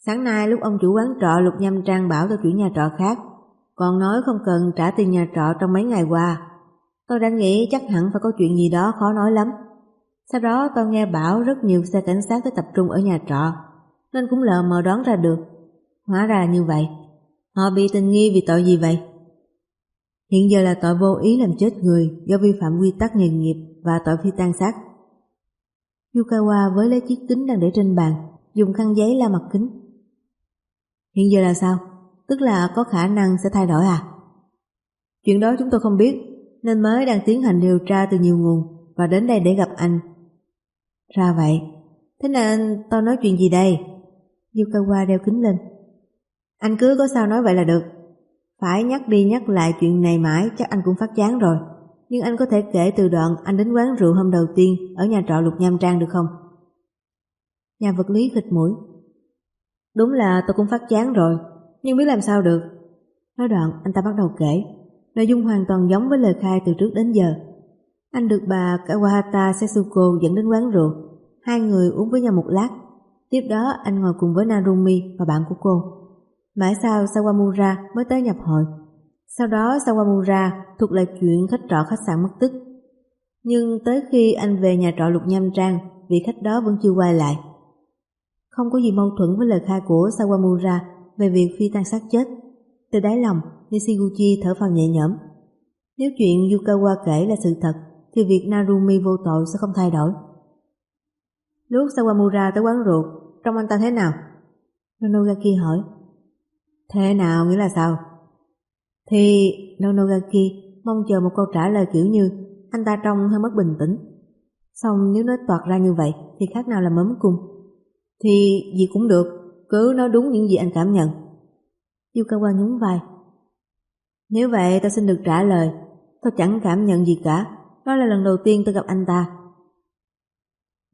Sáng nay lúc ông chủ quán trọ Lục Nhâm Trang bảo tôi chuyển nhà trọ khác, còn nói không cần trả tiền nhà trọ trong mấy ngày qua. Tôi đã nghĩ chắc hẳn phải có chuyện gì đó khó nói lắm. Sau đó tôi nghe bảo rất nhiều xe cảnh sát tới tập trung ở nhà trọ, nên cũng lờ mờ đoán ra được. Hóa ra như vậy. Họ bị tình nghi vì tội gì vậy? Hiện giờ là tội vô ý làm chết người do vi phạm quy tắc nghề nghiệp và tội phi tan sát. Yukawa với lấy chiếc kính đang để trên bàn, dùng khăn giấy la mặt kính. Hiện giờ là sao? Tức là có khả năng sẽ thay đổi à? Chuyện đó chúng tôi không biết, nên mới đang tiến hành điều tra từ nhiều nguồn và đến đây để gặp anh. Ra vậy, thế nên tôi nói chuyện gì đây? Yukawa đeo kính lên. Anh cứ có sao nói vậy là được. Phải nhắc đi nhắc lại chuyện này mãi chắc anh cũng phát chán rồi. Nhưng anh có thể kể từ đoạn anh đến quán rượu hôm đầu tiên ở nhà trọ Lục Nham Trang được không? Nhà vật lý khịt mũi. Đúng là tôi cũng phát chán rồi, nhưng biết làm sao được. Nói đoạn anh ta bắt đầu kể. Nội dung hoàn toàn giống với lời khai từ trước đến giờ. Anh được bà Kawahata Setsuko dẫn đến quán rượu. Hai người uống với nhau một lát. Tiếp đó anh ngồi cùng với Narumi và bạn của cô. Mãi sau Sawamura mới tới nhập hội. Sau đó Sawamura thuộc lại chuyện khách trọ khách sạn mất tích. Nhưng tới khi anh về nhà trọ Lục Nham Trang, vị khách đó vẫn chưa quay lại. Không có gì mâu thuẫn với lời khai của Sawamura về việc phi tan sát chết. Từ đáy lòng, Nishiguchi thở phào nhẹ nhõm. Nếu chuyện Yukawa kể là sự thật, thì việc Narumi vô tội sẽ không thay đổi. Lúc Sawamura tới quán rượu, trong anh ta thế nào? Nonogaki hỏi. Thế nào nghĩa là sao? Thì Nonogaki mong chờ một câu trả lời kiểu như anh ta trông hơi mất bình tĩnh. Xong nếu nói toạt ra như vậy thì khác nào là mớm cung. Thì gì cũng được, cứ nói đúng những gì anh cảm nhận. Yukawa nhún vai. Nếu vậy ta xin được trả lời, tôi chẳng cảm nhận gì cả, đó là lần đầu tiên tôi gặp anh ta.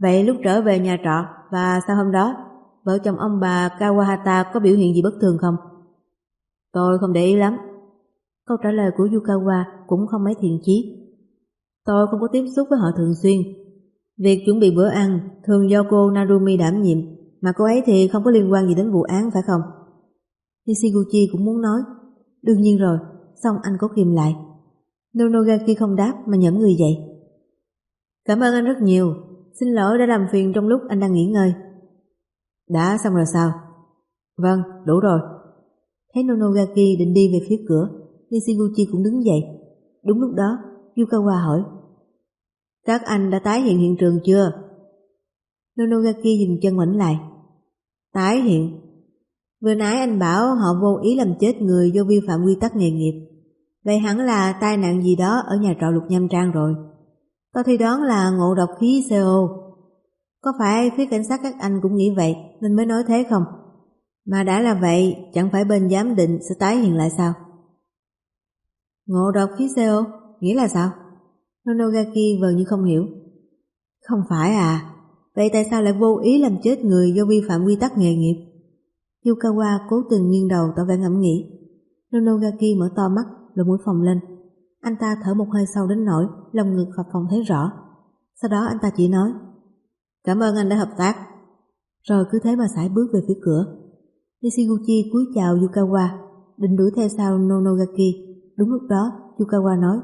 Vậy lúc trở về nhà trọ và sau hôm đó, vợ chồng ông bà Kawahata có biểu hiện gì bất thường không? Tôi không để ý lắm. Câu trả lời của Yukawa cũng không mấy thiện chí. Tôi không có tiếp xúc với họ thường xuyên. Việc chuẩn bị bữa ăn thường do cô Narumi đảm nhiệm, mà cô ấy thì không có liên quan gì đến vụ án phải không? Nishiguchi cũng muốn nói. Đương nhiên rồi, xong anh có kìm lại. Nonogaki không đáp mà nhẫm người dậy. Cảm ơn anh rất nhiều, xin lỗi đã làm phiền trong lúc anh đang nghỉ ngơi. Đã xong rồi sao? Vâng, đủ rồi. Thấy Nonogaki định đi về phía cửa, Nishiguchi cũng đứng dậy. Đúng lúc đó, Yukawa hỏi. Các anh đã tái hiện hiện trường chưa? Nonogaki dừng chân ngoảnh lại. Tái hiện? Vừa nãy anh bảo họ vô ý làm chết người do vi phạm quy tắc nghề nghiệp. Vậy hẳn là tai nạn gì đó ở nhà trọ Lục Nham Trang rồi. Tôi thì đoán là ngộ độc khí CO. Có phải phía cảnh sát các anh cũng nghĩ vậy nên mới nói thế không? Mà đã là vậy, chẳng phải bên giám định sẽ tái hiện lại sao? Ngộ độc khí CO? Nghĩa là sao? Nonogaki vờ như không hiểu. Không phải à, vậy tại sao lại vô ý làm chết người do vi phạm quy tắc nghề nghiệp? Yukawa cố tình nghiêng đầu tỏ vẻ ngẫm nghĩ. Nonogaki mở to mắt, lùi mũi phòng lên. Anh ta thở một hơi sâu đến nỗi lòng ngực phập phòng thấy rõ. Sau đó anh ta chỉ nói Cảm ơn anh đã hợp tác. Rồi cứ thế mà sải bước về phía cửa. Nishiguchi cúi chào Yukawa, định đuổi theo sau Nonogaki. Đúng lúc đó, Yukawa nói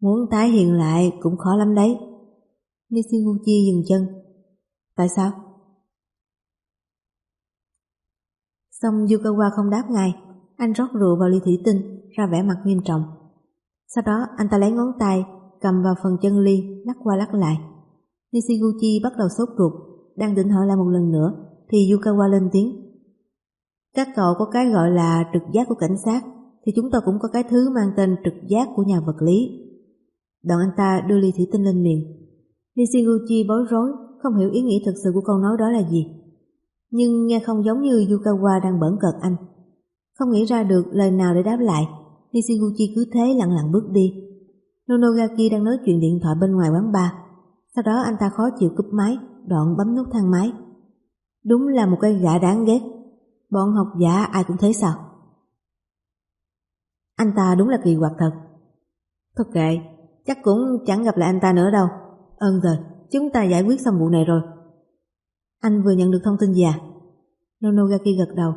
Muốn tái hiện lại cũng khó lắm đấy. Nishiguchi dừng chân. Tại sao? Xong Yukawa không đáp ngay, anh rót rượu vào ly thủy tinh, ra vẻ mặt nghiêm trọng. Sau đó anh ta lấy ngón tay, cầm vào phần chân ly, lắc qua lắc lại. Nishiguchi bắt đầu sốt ruột, đang định hỏi lại một lần nữa, thì Yukawa lên tiếng. Các cậu có cái gọi là trực giác của cảnh sát, thì chúng ta cũng có cái thứ mang tên trực giác của nhà vật lý. Đoạn anh ta đưa ly thủy tinh lên miệng. Nishiguchi bối rối, không hiểu ý nghĩa thực sự của câu nói đó là gì. Nhưng nghe không giống như Yukawa đang bẩn cợt anh. Không nghĩ ra được lời nào để đáp lại, Nishiguchi cứ thế lặng lặng bước đi. Nonogaki đang nói chuyện điện thoại bên ngoài quán bar. Sau đó anh ta khó chịu cúp máy, đoạn bấm nút thang máy. Đúng là một cái gã đáng ghét. Bọn học giả ai cũng thấy sao? Anh ta đúng là kỳ quặc thật. Thật kệ, chắc cũng chẳng gặp lại anh ta nữa đâu. Ơn rồi, chúng ta giải quyết xong vụ này rồi. Anh vừa nhận được thông tin gì à? Nonogaki gật đầu.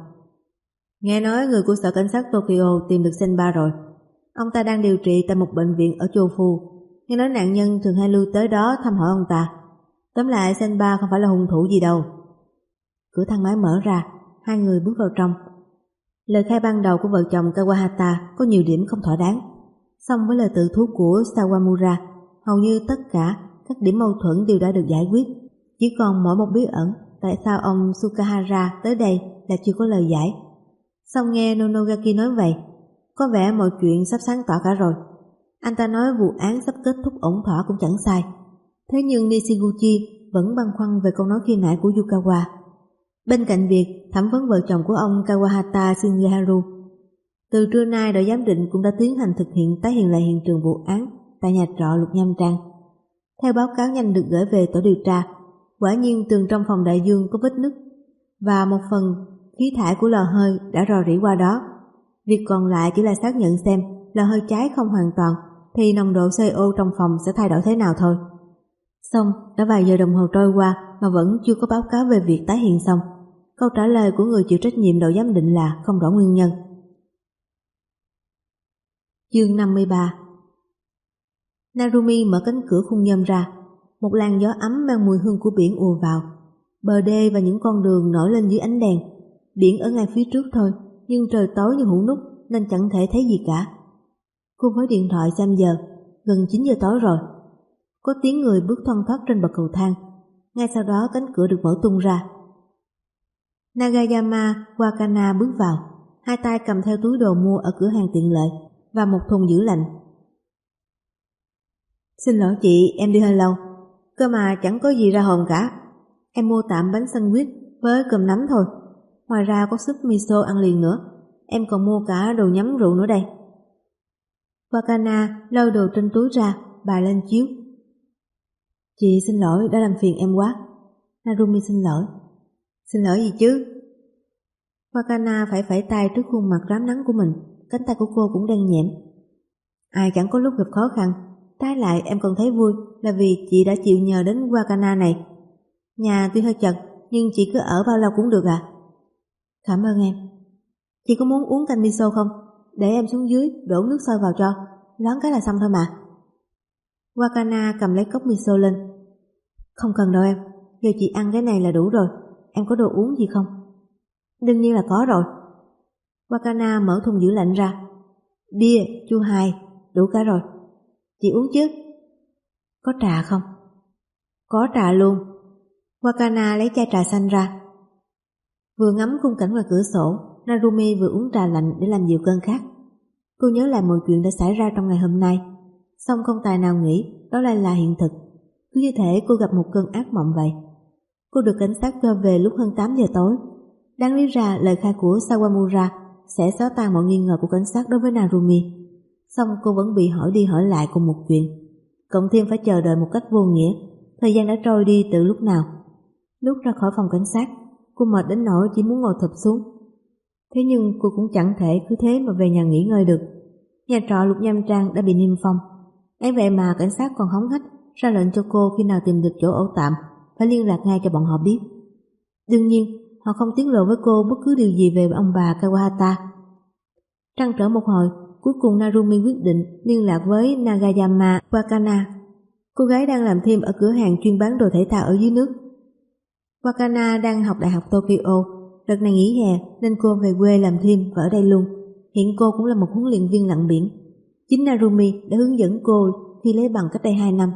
Nghe nói người của sở cảnh sát Tokyo tìm được Senba rồi. Ông ta đang điều trị tại một bệnh viện ở Chofu. Nghe nói nạn nhân thường hay lưu tới đó thăm hỏi ông ta. Tóm lại Senba không phải là hung thủ gì đâu. Cửa thang máy mở ra, hai người bước vào trong. Lời khai ban đầu của vợ chồng Kawahata có nhiều điểm không thỏa đáng. Song với lời tự thú của Sawamura, hầu như tất cả các điểm mâu thuẫn đều đã được giải quyết. Chỉ còn mỗi một bí ẩn tại sao ông Sukahara tới đây là chưa có lời giải. Xong nghe Nonogaki nói vậy, có vẻ mọi chuyện sắp sáng tỏ cả rồi. Anh ta nói vụ án sắp kết thúc ổn thỏa cũng chẳng sai. Thế nhưng Nishiguchi vẫn băn khoăn về câu nói khi nãy của Yukawa. Bên cạnh việc thẩm vấn vợ chồng của ông Kawahata Shingeharu, từ trưa nay đội giám định cũng đã tiến hành thực hiện tái hiện lại hiện trường vụ án tại nhà trọ Lục Nham Trang. Theo báo cáo nhanh được gửi về tổ điều tra, quả nhiên tường trong phòng đại dương có vết nứt và một phần khí thải của lò hơi đã rò rỉ qua đó. Việc còn lại chỉ là xác nhận xem lò hơi cháy không hoàn toàn thì nồng độ CO trong phòng sẽ thay đổi thế nào thôi. Xong, đã vài giờ đồng hồ trôi qua mà vẫn chưa có báo cáo về việc tái hiện xong. Câu trả lời của người chịu trách nhiệm đội giám định là không rõ nguyên nhân. Chương 53 Narumi mở cánh cửa khung nhôm ra, một làn gió ấm mang mùi hương của biển ùa vào. Bờ đê và những con đường nổi lên dưới ánh đèn. Biển ở ngay phía trước thôi, nhưng trời tối như hũ nút nên chẳng thể thấy gì cả. Cô với điện thoại xem giờ, gần 9 giờ tối rồi. Có tiếng người bước thoăn thoát trên bậc cầu thang. Ngay sau đó cánh cửa được mở tung ra. Nagayama Wakana bước vào, hai tay cầm theo túi đồ mua ở cửa hàng tiện lợi và một thùng giữ lạnh. Xin lỗi chị, em đi hơi lâu. Cơ mà chẳng có gì ra hồn cả. Em mua tạm bánh sandwich với cơm nắm thôi. Ngoài ra có súp miso ăn liền nữa. Em còn mua cả đồ nhắm rượu nữa đây. Wakana lôi đồ trên túi ra, bà lên chiếu. Chị xin lỗi đã làm phiền em quá. Narumi xin lỗi. Xin lỗi gì chứ? Wakana phải phải tay trước khuôn mặt rám nắng của mình, cánh tay của cô cũng đang nhẹm. Ai chẳng có lúc gặp khó khăn, trái lại em còn thấy vui là vì chị đã chịu nhờ đến Wakana này. Nhà tuy hơi chật, nhưng chị cứ ở bao lâu cũng được à? Cảm ơn em. Chị có muốn uống canh miso không? Để em xuống dưới, đổ nước sôi vào cho. Loán cái là xong thôi mà. Wakana cầm lấy cốc miso lên. Không cần đâu em, giờ chị ăn cái này là đủ rồi. Em có đồ uống gì không? Đương nhiên là có rồi. Wakana mở thùng giữ lạnh ra. Bia, chu hai, đủ cả rồi. Chị uống chứ? Có trà không? Có trà luôn. Wakana lấy chai trà xanh ra. Vừa ngắm khung cảnh ngoài cửa sổ, Narumi vừa uống trà lạnh để làm dịu cơn khát. Cô nhớ lại mọi chuyện đã xảy ra trong ngày hôm nay, song không tài nào nghĩ đó lại là hiện thực. Cứ như thể cô gặp một cơn ác mộng vậy. Cô được cảnh sát cho về lúc hơn 8 giờ tối. Đáng lý ra lời khai của Sawamura sẽ xóa tan mọi nghi ngờ của cảnh sát đối với Narumi. Xong cô vẫn bị hỏi đi hỏi lại cùng một chuyện. Cộng thêm phải chờ đợi một cách vô nghĩa. Thời gian đã trôi đi từ lúc nào. Lúc ra khỏi phòng cảnh sát, cô mệt đến nỗi chỉ muốn ngồi thụp xuống. Thế nhưng cô cũng chẳng thể cứ thế mà về nhà nghỉ ngơi được. Nhà trọ Lục Nham Trang đã bị niêm phong. ấy vậy mà cảnh sát còn hóng hách ra lệnh cho cô khi nào tìm được chỗ ở tạm phải liên lạc ngay cho bọn họ biết. Đương nhiên, họ không tiết lộ với cô bất cứ điều gì về ông bà Kawahata. Trăn trở một hồi, cuối cùng Narumi quyết định liên lạc với Nagayama Wakana. Cô gái đang làm thêm ở cửa hàng chuyên bán đồ thể thao ở dưới nước. Wakana đang học đại học Tokyo, đợt này nghỉ hè nên cô về quê làm thêm và ở đây luôn. Hiện cô cũng là một huấn luyện viên lặn biển. Chính Narumi đã hướng dẫn cô khi lấy bằng cách đây 2 năm.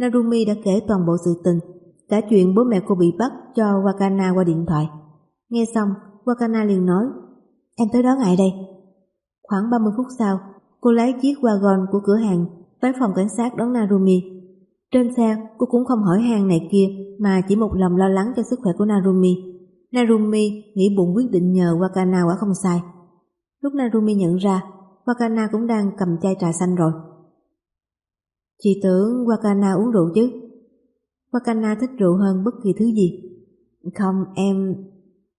Narumi đã kể toàn bộ sự tình, cả chuyện bố mẹ cô bị bắt cho Wakana qua điện thoại. Nghe xong, Wakana liền nói, em tới đó ngại đây. Khoảng 30 phút sau, cô lấy chiếc wagon của cửa hàng tới phòng cảnh sát đón Narumi. Trên xe, cô cũng không hỏi hàng này kia mà chỉ một lòng lo lắng cho sức khỏe của Narumi. Narumi nghĩ bụng quyết định nhờ Wakana quả không sai. Lúc Narumi nhận ra, Wakana cũng đang cầm chai trà xanh rồi. Chị tưởng Wakana uống rượu chứ? Wakana thích rượu hơn bất kỳ thứ gì. Không, em...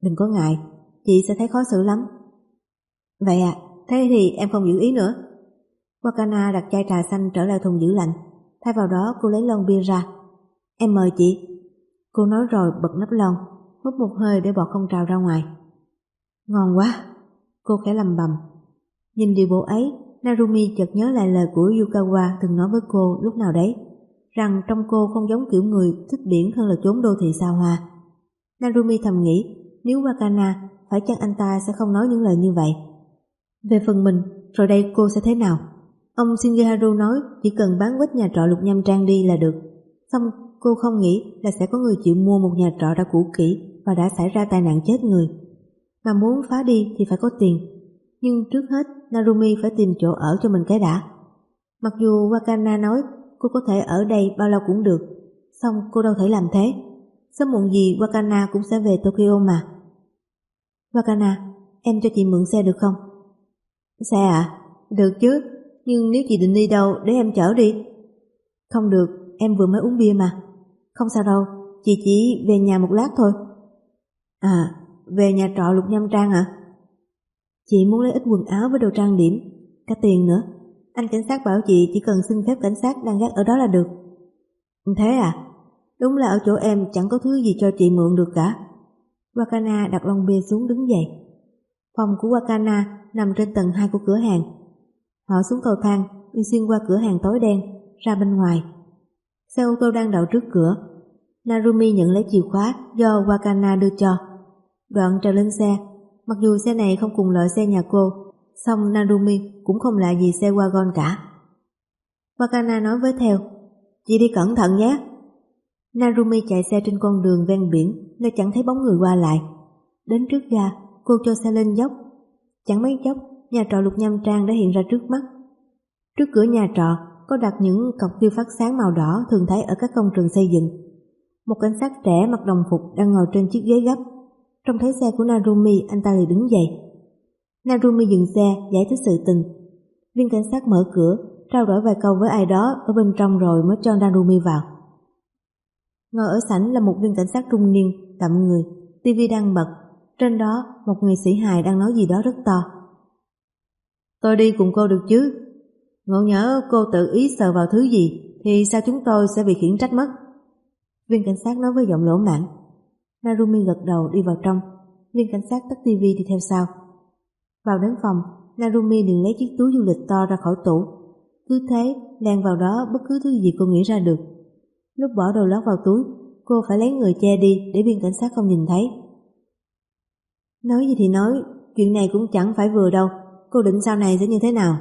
Đừng có ngại, chị sẽ thấy khó xử lắm. Vậy à, thế thì em không giữ ý nữa. Wakana đặt chai trà xanh trở lại thùng giữ lạnh. Thay vào đó cô lấy lon bia ra. Em mời chị. Cô nói rồi bật nắp lon, hút một hơi để bọt không trào ra ngoài. Ngon quá. Cô khẽ lầm bầm. Nhìn điều bộ ấy, Narumi chợt nhớ lại lời của Yukawa từng nói với cô lúc nào đấy, rằng trong cô không giống kiểu người thích biển hơn là trốn đô thị xa hoa. Narumi thầm nghĩ, nếu Wakana, phải chăng anh ta sẽ không nói những lời như vậy? Về phần mình, rồi đây cô sẽ thế nào? Ông Shingeharu nói chỉ cần bán quách nhà trọ lục nhâm trang đi là được. Xong cô không nghĩ là sẽ có người chịu mua một nhà trọ đã cũ kỹ và đã xảy ra tai nạn chết người. Mà muốn phá đi thì phải có tiền. Nhưng trước hết Narumi phải tìm chỗ ở cho mình cái đã. Mặc dù Wakana nói cô có thể ở đây bao lâu cũng được, xong cô đâu thể làm thế. Sớm muộn gì Wakana cũng sẽ về Tokyo mà. Wakana, em cho chị mượn xe được không? Xe à? Được chứ, nhưng nếu chị định đi đâu để em chở đi. Không được, em vừa mới uống bia mà. Không sao đâu, chị chỉ về nhà một lát thôi. À, về nhà trọ Lục Nhâm Trang à? Chị muốn lấy ít quần áo với đồ trang điểm, cả tiền nữa. Anh cảnh sát bảo chị chỉ cần xin phép cảnh sát đang gác ở đó là được. Thế à? Đúng là ở chỗ em chẳng có thứ gì cho chị mượn được cả. Wakana đặt lon bia xuống đứng dậy. Phòng của Wakana nằm trên tầng 2 của cửa hàng. Họ xuống cầu thang, đi xuyên qua cửa hàng tối đen, ra bên ngoài. Xe ô tô đang đậu trước cửa. Narumi nhận lấy chìa khóa do Wakana đưa cho. Đoạn trèo lên xe, mặc dù xe này không cùng loại xe nhà cô, song Narumi cũng không lạ gì xe wagon cả. Wakana nói với theo, chị đi cẩn thận nhé. Narumi chạy xe trên con đường ven biển nơi chẳng thấy bóng người qua lại. Đến trước ga, cô cho xe lên dốc. Chẳng mấy chốc, nhà trọ lục nhâm trang đã hiện ra trước mắt. Trước cửa nhà trọ có đặt những cọc tiêu phát sáng màu đỏ thường thấy ở các công trường xây dựng. Một cảnh sát trẻ mặc đồng phục đang ngồi trên chiếc ghế gấp. Trong thấy xe của Narumi, anh ta liền đứng dậy. Narumi dừng xe, giải thích sự tình. Viên cảnh sát mở cửa, trao đổi vài câu với ai đó ở bên trong rồi mới cho Narumi vào. Ngồi ở sảnh là một viên cảnh sát trung niên, tạm người, tivi đang bật. Trên đó, một người sĩ hài đang nói gì đó rất to. Tôi đi cùng cô được chứ? Ngộ nhớ cô tự ý sờ vào thứ gì thì sao chúng tôi sẽ bị khiển trách mất? Viên cảnh sát nói với giọng lỗ mãn. Narumi gật đầu đi vào trong. Viên cảnh sát tắt tivi đi theo sau. Vào đến phòng, Narumi liền lấy chiếc túi du lịch to ra khỏi tủ. Cứ thế, len vào đó bất cứ thứ gì cô nghĩ ra được. Lúc bỏ đồ lót vào túi, cô phải lấy người che đi để viên cảnh sát không nhìn thấy. Nói gì thì nói, chuyện này cũng chẳng phải vừa đâu. Cô định sau này sẽ như thế nào?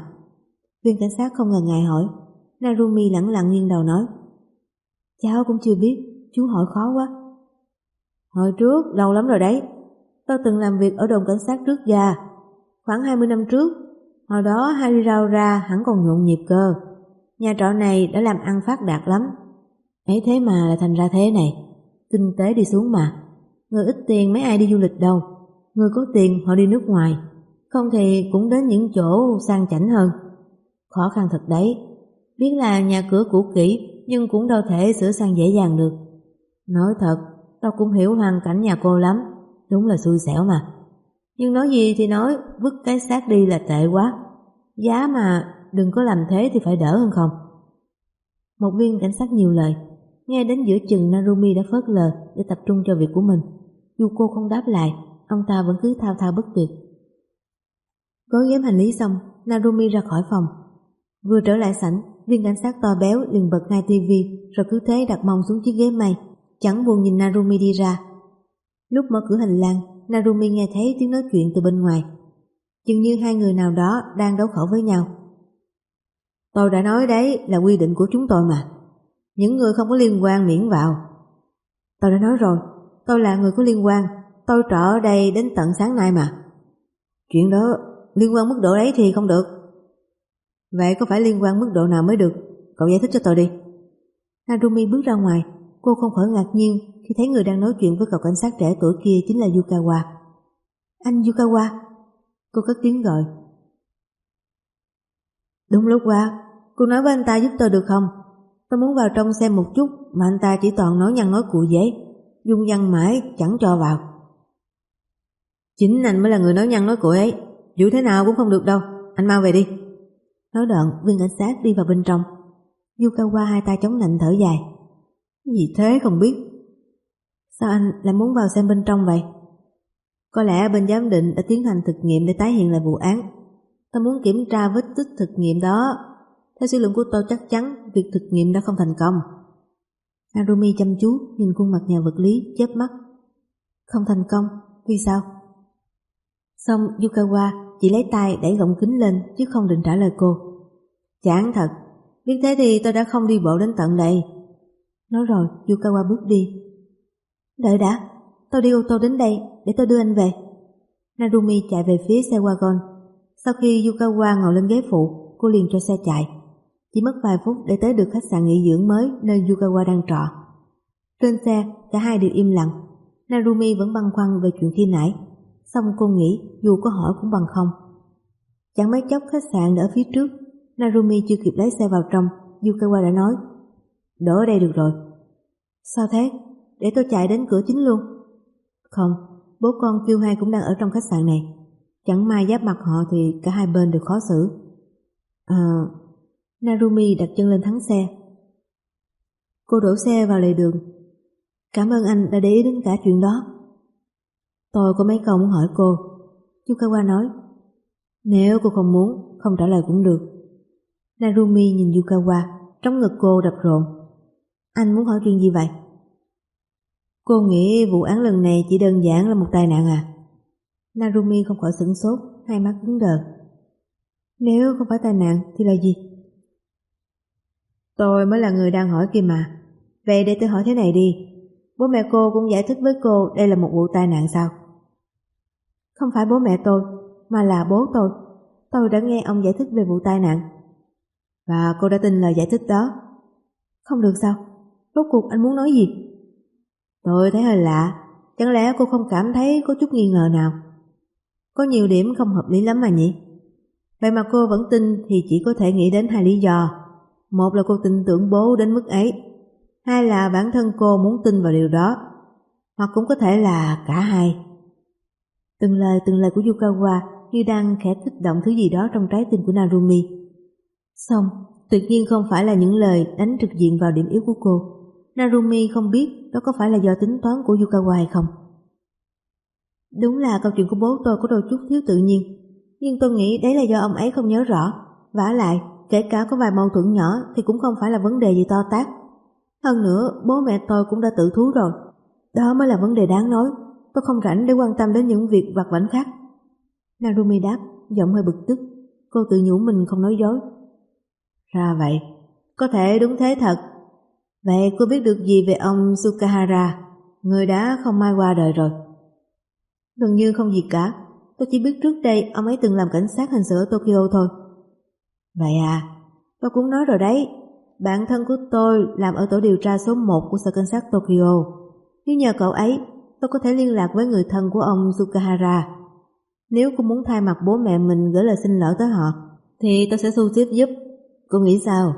Viên cảnh sát không ngần ngại hỏi. Narumi lẳng lặng nghiêng đầu nói. Cháu cũng chưa biết, chú hỏi khó quá. Hồi trước, lâu lắm rồi đấy. Tôi từng làm việc ở đồn cảnh sát trước gia. Khoảng 20 năm trước, hồi đó hai đi rau ra hẳn còn nhộn nhịp cơ. Nhà trọ này đã làm ăn phát đạt lắm. Ấy thế mà lại thành ra thế này. Kinh tế đi xuống mà. Người ít tiền mấy ai đi du lịch đâu. Người có tiền họ đi nước ngoài. Không thì cũng đến những chỗ sang chảnh hơn. Khó khăn thật đấy. Biết là nhà cửa cũ kỹ nhưng cũng đâu thể sửa sang dễ dàng được. Nói thật, tao cũng hiểu hoàn cảnh nhà cô lắm. Đúng là xui xẻo mà. Nhưng nói gì thì nói, vứt cái xác đi là tệ quá. Giá mà đừng có làm thế thì phải đỡ hơn không? Một viên cảnh sát nhiều lời, nghe đến giữa chừng Narumi đã phớt lờ để tập trung cho việc của mình. Dù cô không đáp lại, ông ta vẫn cứ thao thao bất tuyệt. Gói ghém hành lý xong, Narumi ra khỏi phòng. Vừa trở lại sảnh, viên cảnh sát to béo liền bật ngay tivi rồi cứ thế đặt mông xuống chiếc ghế mây, chẳng buồn nhìn Narumi đi ra. Lúc mở cửa hành lang, Narumi nghe thấy tiếng nói chuyện từ bên ngoài. Chừng như hai người nào đó đang đấu khẩu với nhau. Tôi đã nói đấy là quy định của chúng tôi mà. Những người không có liên quan miễn vào. Tôi đã nói rồi, tôi là người có liên quan. Tôi trọ ở đây đến tận sáng nay mà. Chuyện đó liên quan mức độ đấy thì không được. Vậy có phải liên quan mức độ nào mới được? Cậu giải thích cho tôi đi. Narumi bước ra ngoài, cô không khỏi ngạc nhiên khi thấy người đang nói chuyện với cậu cảnh sát trẻ tuổi kia chính là Yukawa. Anh Yukawa! Cô cất tiếng gọi. Đúng lúc qua, cô nói với anh ta giúp tôi được không? Tôi muốn vào trong xem một chút mà anh ta chỉ toàn nói nhăn nói cụ dễ, dung văn mãi chẳng cho vào. Chính anh mới là người nói nhăn nói cụ ấy, dù thế nào cũng không được đâu, anh mau về đi. Nói đoạn, viên cảnh sát đi vào bên trong. Yukawa hai tay chống nạnh thở dài. Gì thế không biết. Sao anh lại muốn vào xem bên trong vậy? Có lẽ bên giám định đã tiến hành thực nghiệm để tái hiện lại vụ án. Tôi muốn kiểm tra vết tích thực nghiệm đó. Theo suy luận của tôi chắc chắn việc thực nghiệm đã không thành công. Narumi chăm chú nhìn khuôn mặt nhà vật lý chớp mắt. Không thành công, vì sao? Xong Yukawa chỉ lấy tay đẩy gọng kính lên chứ không định trả lời cô. Chán thật, biết thế thì tôi đã không đi bộ đến tận đây. Nói rồi Yukawa bước đi. Đợi đã, tao đi ô tô đến đây để tao đưa anh về. Narumi chạy về phía xe wagon. Sau khi Yukawa ngồi lên ghế phụ, cô liền cho xe chạy. Chỉ mất vài phút để tới được khách sạn nghỉ dưỡng mới nơi Yukawa đang trọ. Trên xe, cả hai đều im lặng. Narumi vẫn băn khoăn về chuyện khi nãy. Xong cô nghĩ dù có hỏi cũng bằng không. Chẳng mấy chốc khách sạn đã ở phía trước. Narumi chưa kịp lấy xe vào trong, Yukawa đã nói Đổ ở đây được rồi. Sao thế? Để tôi chạy đến cửa chính luôn. Không, bố con kêu hai cũng đang ở trong khách sạn này. Chẳng may giáp mặt họ thì cả hai bên đều khó xử. À, Narumi đặt chân lên thắng xe. Cô đổ xe vào lề đường. Cảm ơn anh đã để ý đến cả chuyện đó. Tôi có mấy câu muốn hỏi cô. Yukawa nói. Nếu cô không muốn, không trả lời cũng được. Narumi nhìn Yukawa, trong ngực cô đập rộn. Anh muốn hỏi chuyện gì vậy? Cô nghĩ vụ án lần này chỉ đơn giản là một tai nạn à? Narumi không khỏi sửng sốt, hai mắt cứng đờ. Nếu không phải tai nạn thì là gì? Tôi mới là người đang hỏi kia mà. Vậy để tôi hỏi thế này đi. Bố mẹ cô cũng giải thích với cô đây là một vụ tai nạn sao? Không phải bố mẹ tôi, mà là bố tôi. Tôi đã nghe ông giải thích về vụ tai nạn. Và cô đã tin lời giải thích đó. Không được sao? Rốt cuộc anh muốn nói gì? Tôi thấy hơi lạ, chẳng lẽ cô không cảm thấy có chút nghi ngờ nào? Có nhiều điểm không hợp lý lắm mà nhỉ? Vậy mà cô vẫn tin thì chỉ có thể nghĩ đến hai lý do. Một là cô tin tưởng bố đến mức ấy, hai là bản thân cô muốn tin vào điều đó, hoặc cũng có thể là cả hai. Từng lời từng lời của Yukawa như đang khẽ kích động thứ gì đó trong trái tim của Narumi. Xong, tuyệt nhiên không phải là những lời đánh trực diện vào điểm yếu của cô. Narumi không biết đó có phải là do tính toán của Yukawa hay không. Đúng là câu chuyện của bố tôi có đôi chút thiếu tự nhiên, nhưng tôi nghĩ đấy là do ông ấy không nhớ rõ. vả lại, kể cả có vài mâu thuẫn nhỏ thì cũng không phải là vấn đề gì to tát. Hơn nữa, bố mẹ tôi cũng đã tự thú rồi. Đó mới là vấn đề đáng nói. Tôi không rảnh để quan tâm đến những việc vặt vảnh khác. Narumi đáp, giọng hơi bực tức. Cô tự nhủ mình không nói dối. Ra vậy, có thể đúng thế thật. Vậy cô biết được gì về ông Sukahara, người đã không mai qua đời rồi? Gần như không gì cả. Tôi chỉ biết trước đây ông ấy từng làm cảnh sát hình sự ở Tokyo thôi. Vậy à, tôi cũng nói rồi đấy. Bạn thân của tôi làm ở tổ điều tra số 1 của sở cảnh sát Tokyo. Nếu nhờ cậu ấy, tôi có thể liên lạc với người thân của ông Sukahara. Nếu cô muốn thay mặt bố mẹ mình gửi lời xin lỗi tới họ, thì tôi sẽ thu xếp giúp. Cô nghĩ sao?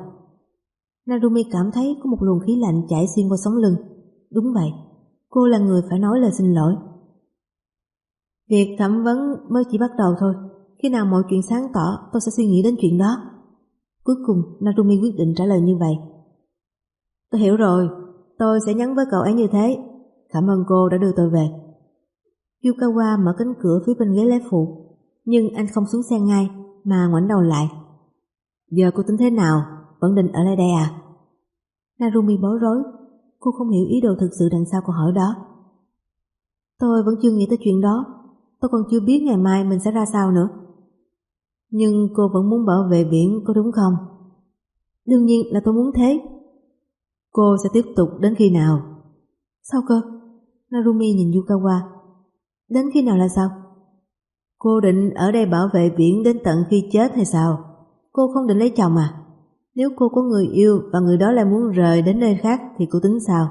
Narumi cảm thấy có một luồng khí lạnh chảy xuyên qua sống lưng. Đúng vậy, cô là người phải nói lời xin lỗi. Việc thẩm vấn mới chỉ bắt đầu thôi. Khi nào mọi chuyện sáng tỏ, tôi sẽ suy nghĩ đến chuyện đó. Cuối cùng, Narumi quyết định trả lời như vậy. Tôi hiểu rồi, tôi sẽ nhắn với cậu ấy như thế. Cảm ơn cô đã đưa tôi về. Yukawa mở cánh cửa phía bên ghế lái phụ, nhưng anh không xuống xe ngay, mà ngoảnh đầu lại. Giờ cô tính thế nào? Vẫn định ở lại đây à? Narumi bối rối, cô không hiểu ý đồ thực sự đằng sau câu hỏi đó. Tôi vẫn chưa nghĩ tới chuyện đó, tôi còn chưa biết ngày mai mình sẽ ra sao nữa. Nhưng cô vẫn muốn bảo vệ biển có đúng không? Đương nhiên là tôi muốn thế. Cô sẽ tiếp tục đến khi nào? Sao cơ? Narumi nhìn Yukawa. Đến khi nào là sao? Cô định ở đây bảo vệ biển đến tận khi chết hay sao? Cô không định lấy chồng à? Nếu cô có người yêu và người đó lại muốn rời đến nơi khác thì cô tính sao?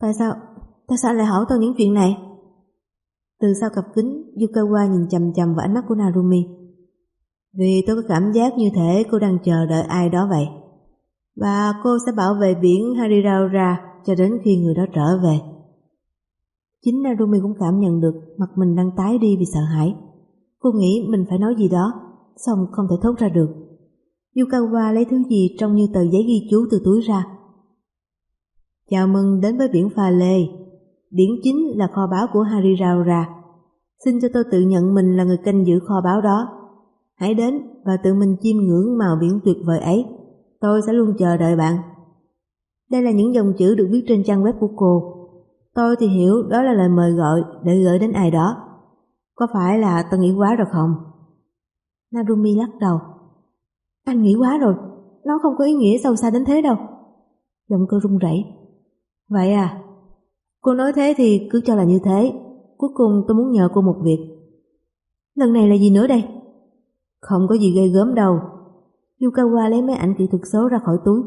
Tại sao? Tại sao lại hỏi tôi những chuyện này? Từ sau cặp kính, Yukawa nhìn chầm chầm vào ánh mắt của Narumi. Vì tôi có cảm giác như thể cô đang chờ đợi ai đó vậy. Và cô sẽ bảo vệ biển Hariraura cho đến khi người đó trở về. Chính Narumi cũng cảm nhận được mặt mình đang tái đi vì sợ hãi. Cô nghĩ mình phải nói gì đó, xong không thể thốt ra được. Yukawa lấy thứ gì trông như tờ giấy ghi chú từ túi ra. Chào mừng đến với biển Pha Lê. Điển chính là kho báu của Hariraura. Xin cho tôi tự nhận mình là người canh giữ kho báu đó. Hãy đến và tự mình chiêm ngưỡng màu biển tuyệt vời ấy. Tôi sẽ luôn chờ đợi bạn. Đây là những dòng chữ được viết trên trang web của cô. Tôi thì hiểu đó là lời mời gọi để gửi đến ai đó. Có phải là tôi nghĩ quá rồi không? Narumi lắc đầu. Anh nghĩ quá rồi, nó không có ý nghĩa sâu xa đến thế đâu. Giọng cô run rẩy. Vậy à, cô nói thế thì cứ cho là như thế. Cuối cùng tôi muốn nhờ cô một việc. Lần này là gì nữa đây? Không có gì ghê gớm đâu. Yukawa lấy máy ảnh kỹ thuật số ra khỏi túi.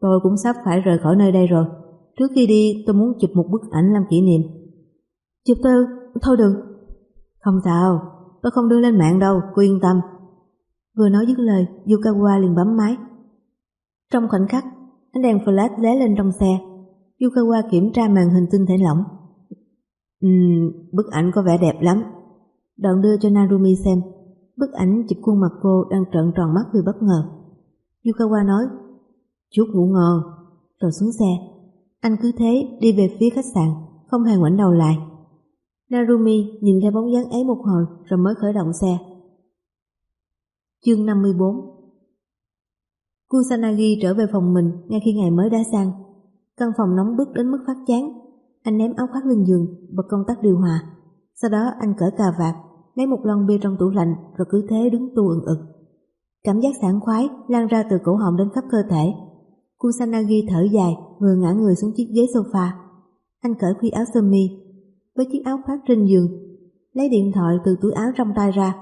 Tôi cũng sắp phải rời khỏi nơi đây rồi. Trước khi đi tôi muốn chụp một bức ảnh làm kỷ niệm. Chụp tôi? Thôi đừng. Không sao, tôi không đưa lên mạng đâu, cô yên tâm. Vừa nói dứt lời, Yukawa liền bấm máy. Trong khoảnh khắc, ánh đèn flash lóe lên trong xe. Yukawa kiểm tra màn hình tinh thể lỏng. Ừm, bức ảnh có vẻ đẹp lắm. Đoạn đưa cho Narumi xem. Bức ảnh chụp khuôn mặt cô đang trợn tròn mắt vì bất ngờ. Yukawa nói, chút ngủ ngon, rồi xuống xe. Anh cứ thế đi về phía khách sạn, không hề ngoảnh đầu lại. Narumi nhìn theo bóng dáng ấy một hồi rồi mới khởi động xe. Chương 54 Kusanagi trở về phòng mình ngay khi ngày mới đã sang. Căn phòng nóng bức đến mức phát chán. Anh ném áo khoác lên giường, bật công tắc điều hòa. Sau đó anh cởi cà vạt, lấy một lon bia trong tủ lạnh rồi cứ thế đứng tu ừng ực. Cảm giác sảng khoái lan ra từ cổ họng đến khắp cơ thể. Kusanagi thở dài, vừa ngã người xuống chiếc ghế sofa. Anh cởi khuy áo sơ mi, với chiếc áo khoác trên giường, lấy điện thoại từ túi áo trong tay ra,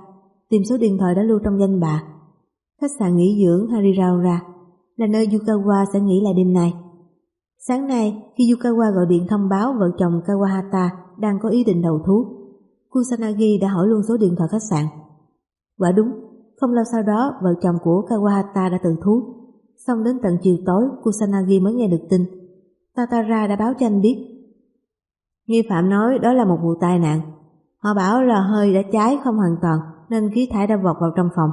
tìm số điện thoại đã lưu trong danh bạ. Khách sạn nghỉ dưỡng Hariraura là nơi Yukawa sẽ nghỉ lại đêm nay. Sáng nay, khi Yukawa gọi điện thông báo vợ chồng Kawahata đang có ý định đầu thú, Kusanagi đã hỏi luôn số điện thoại khách sạn. Quả đúng, không lâu sau đó vợ chồng của Kawahata đã tự thú. Xong đến tận chiều tối, Kusanagi mới nghe được tin. Tatara đã báo cho anh biết. Nghi phạm nói đó là một vụ tai nạn. Họ bảo là hơi đã cháy không hoàn toàn nên khí thải đã vọt vào trong phòng.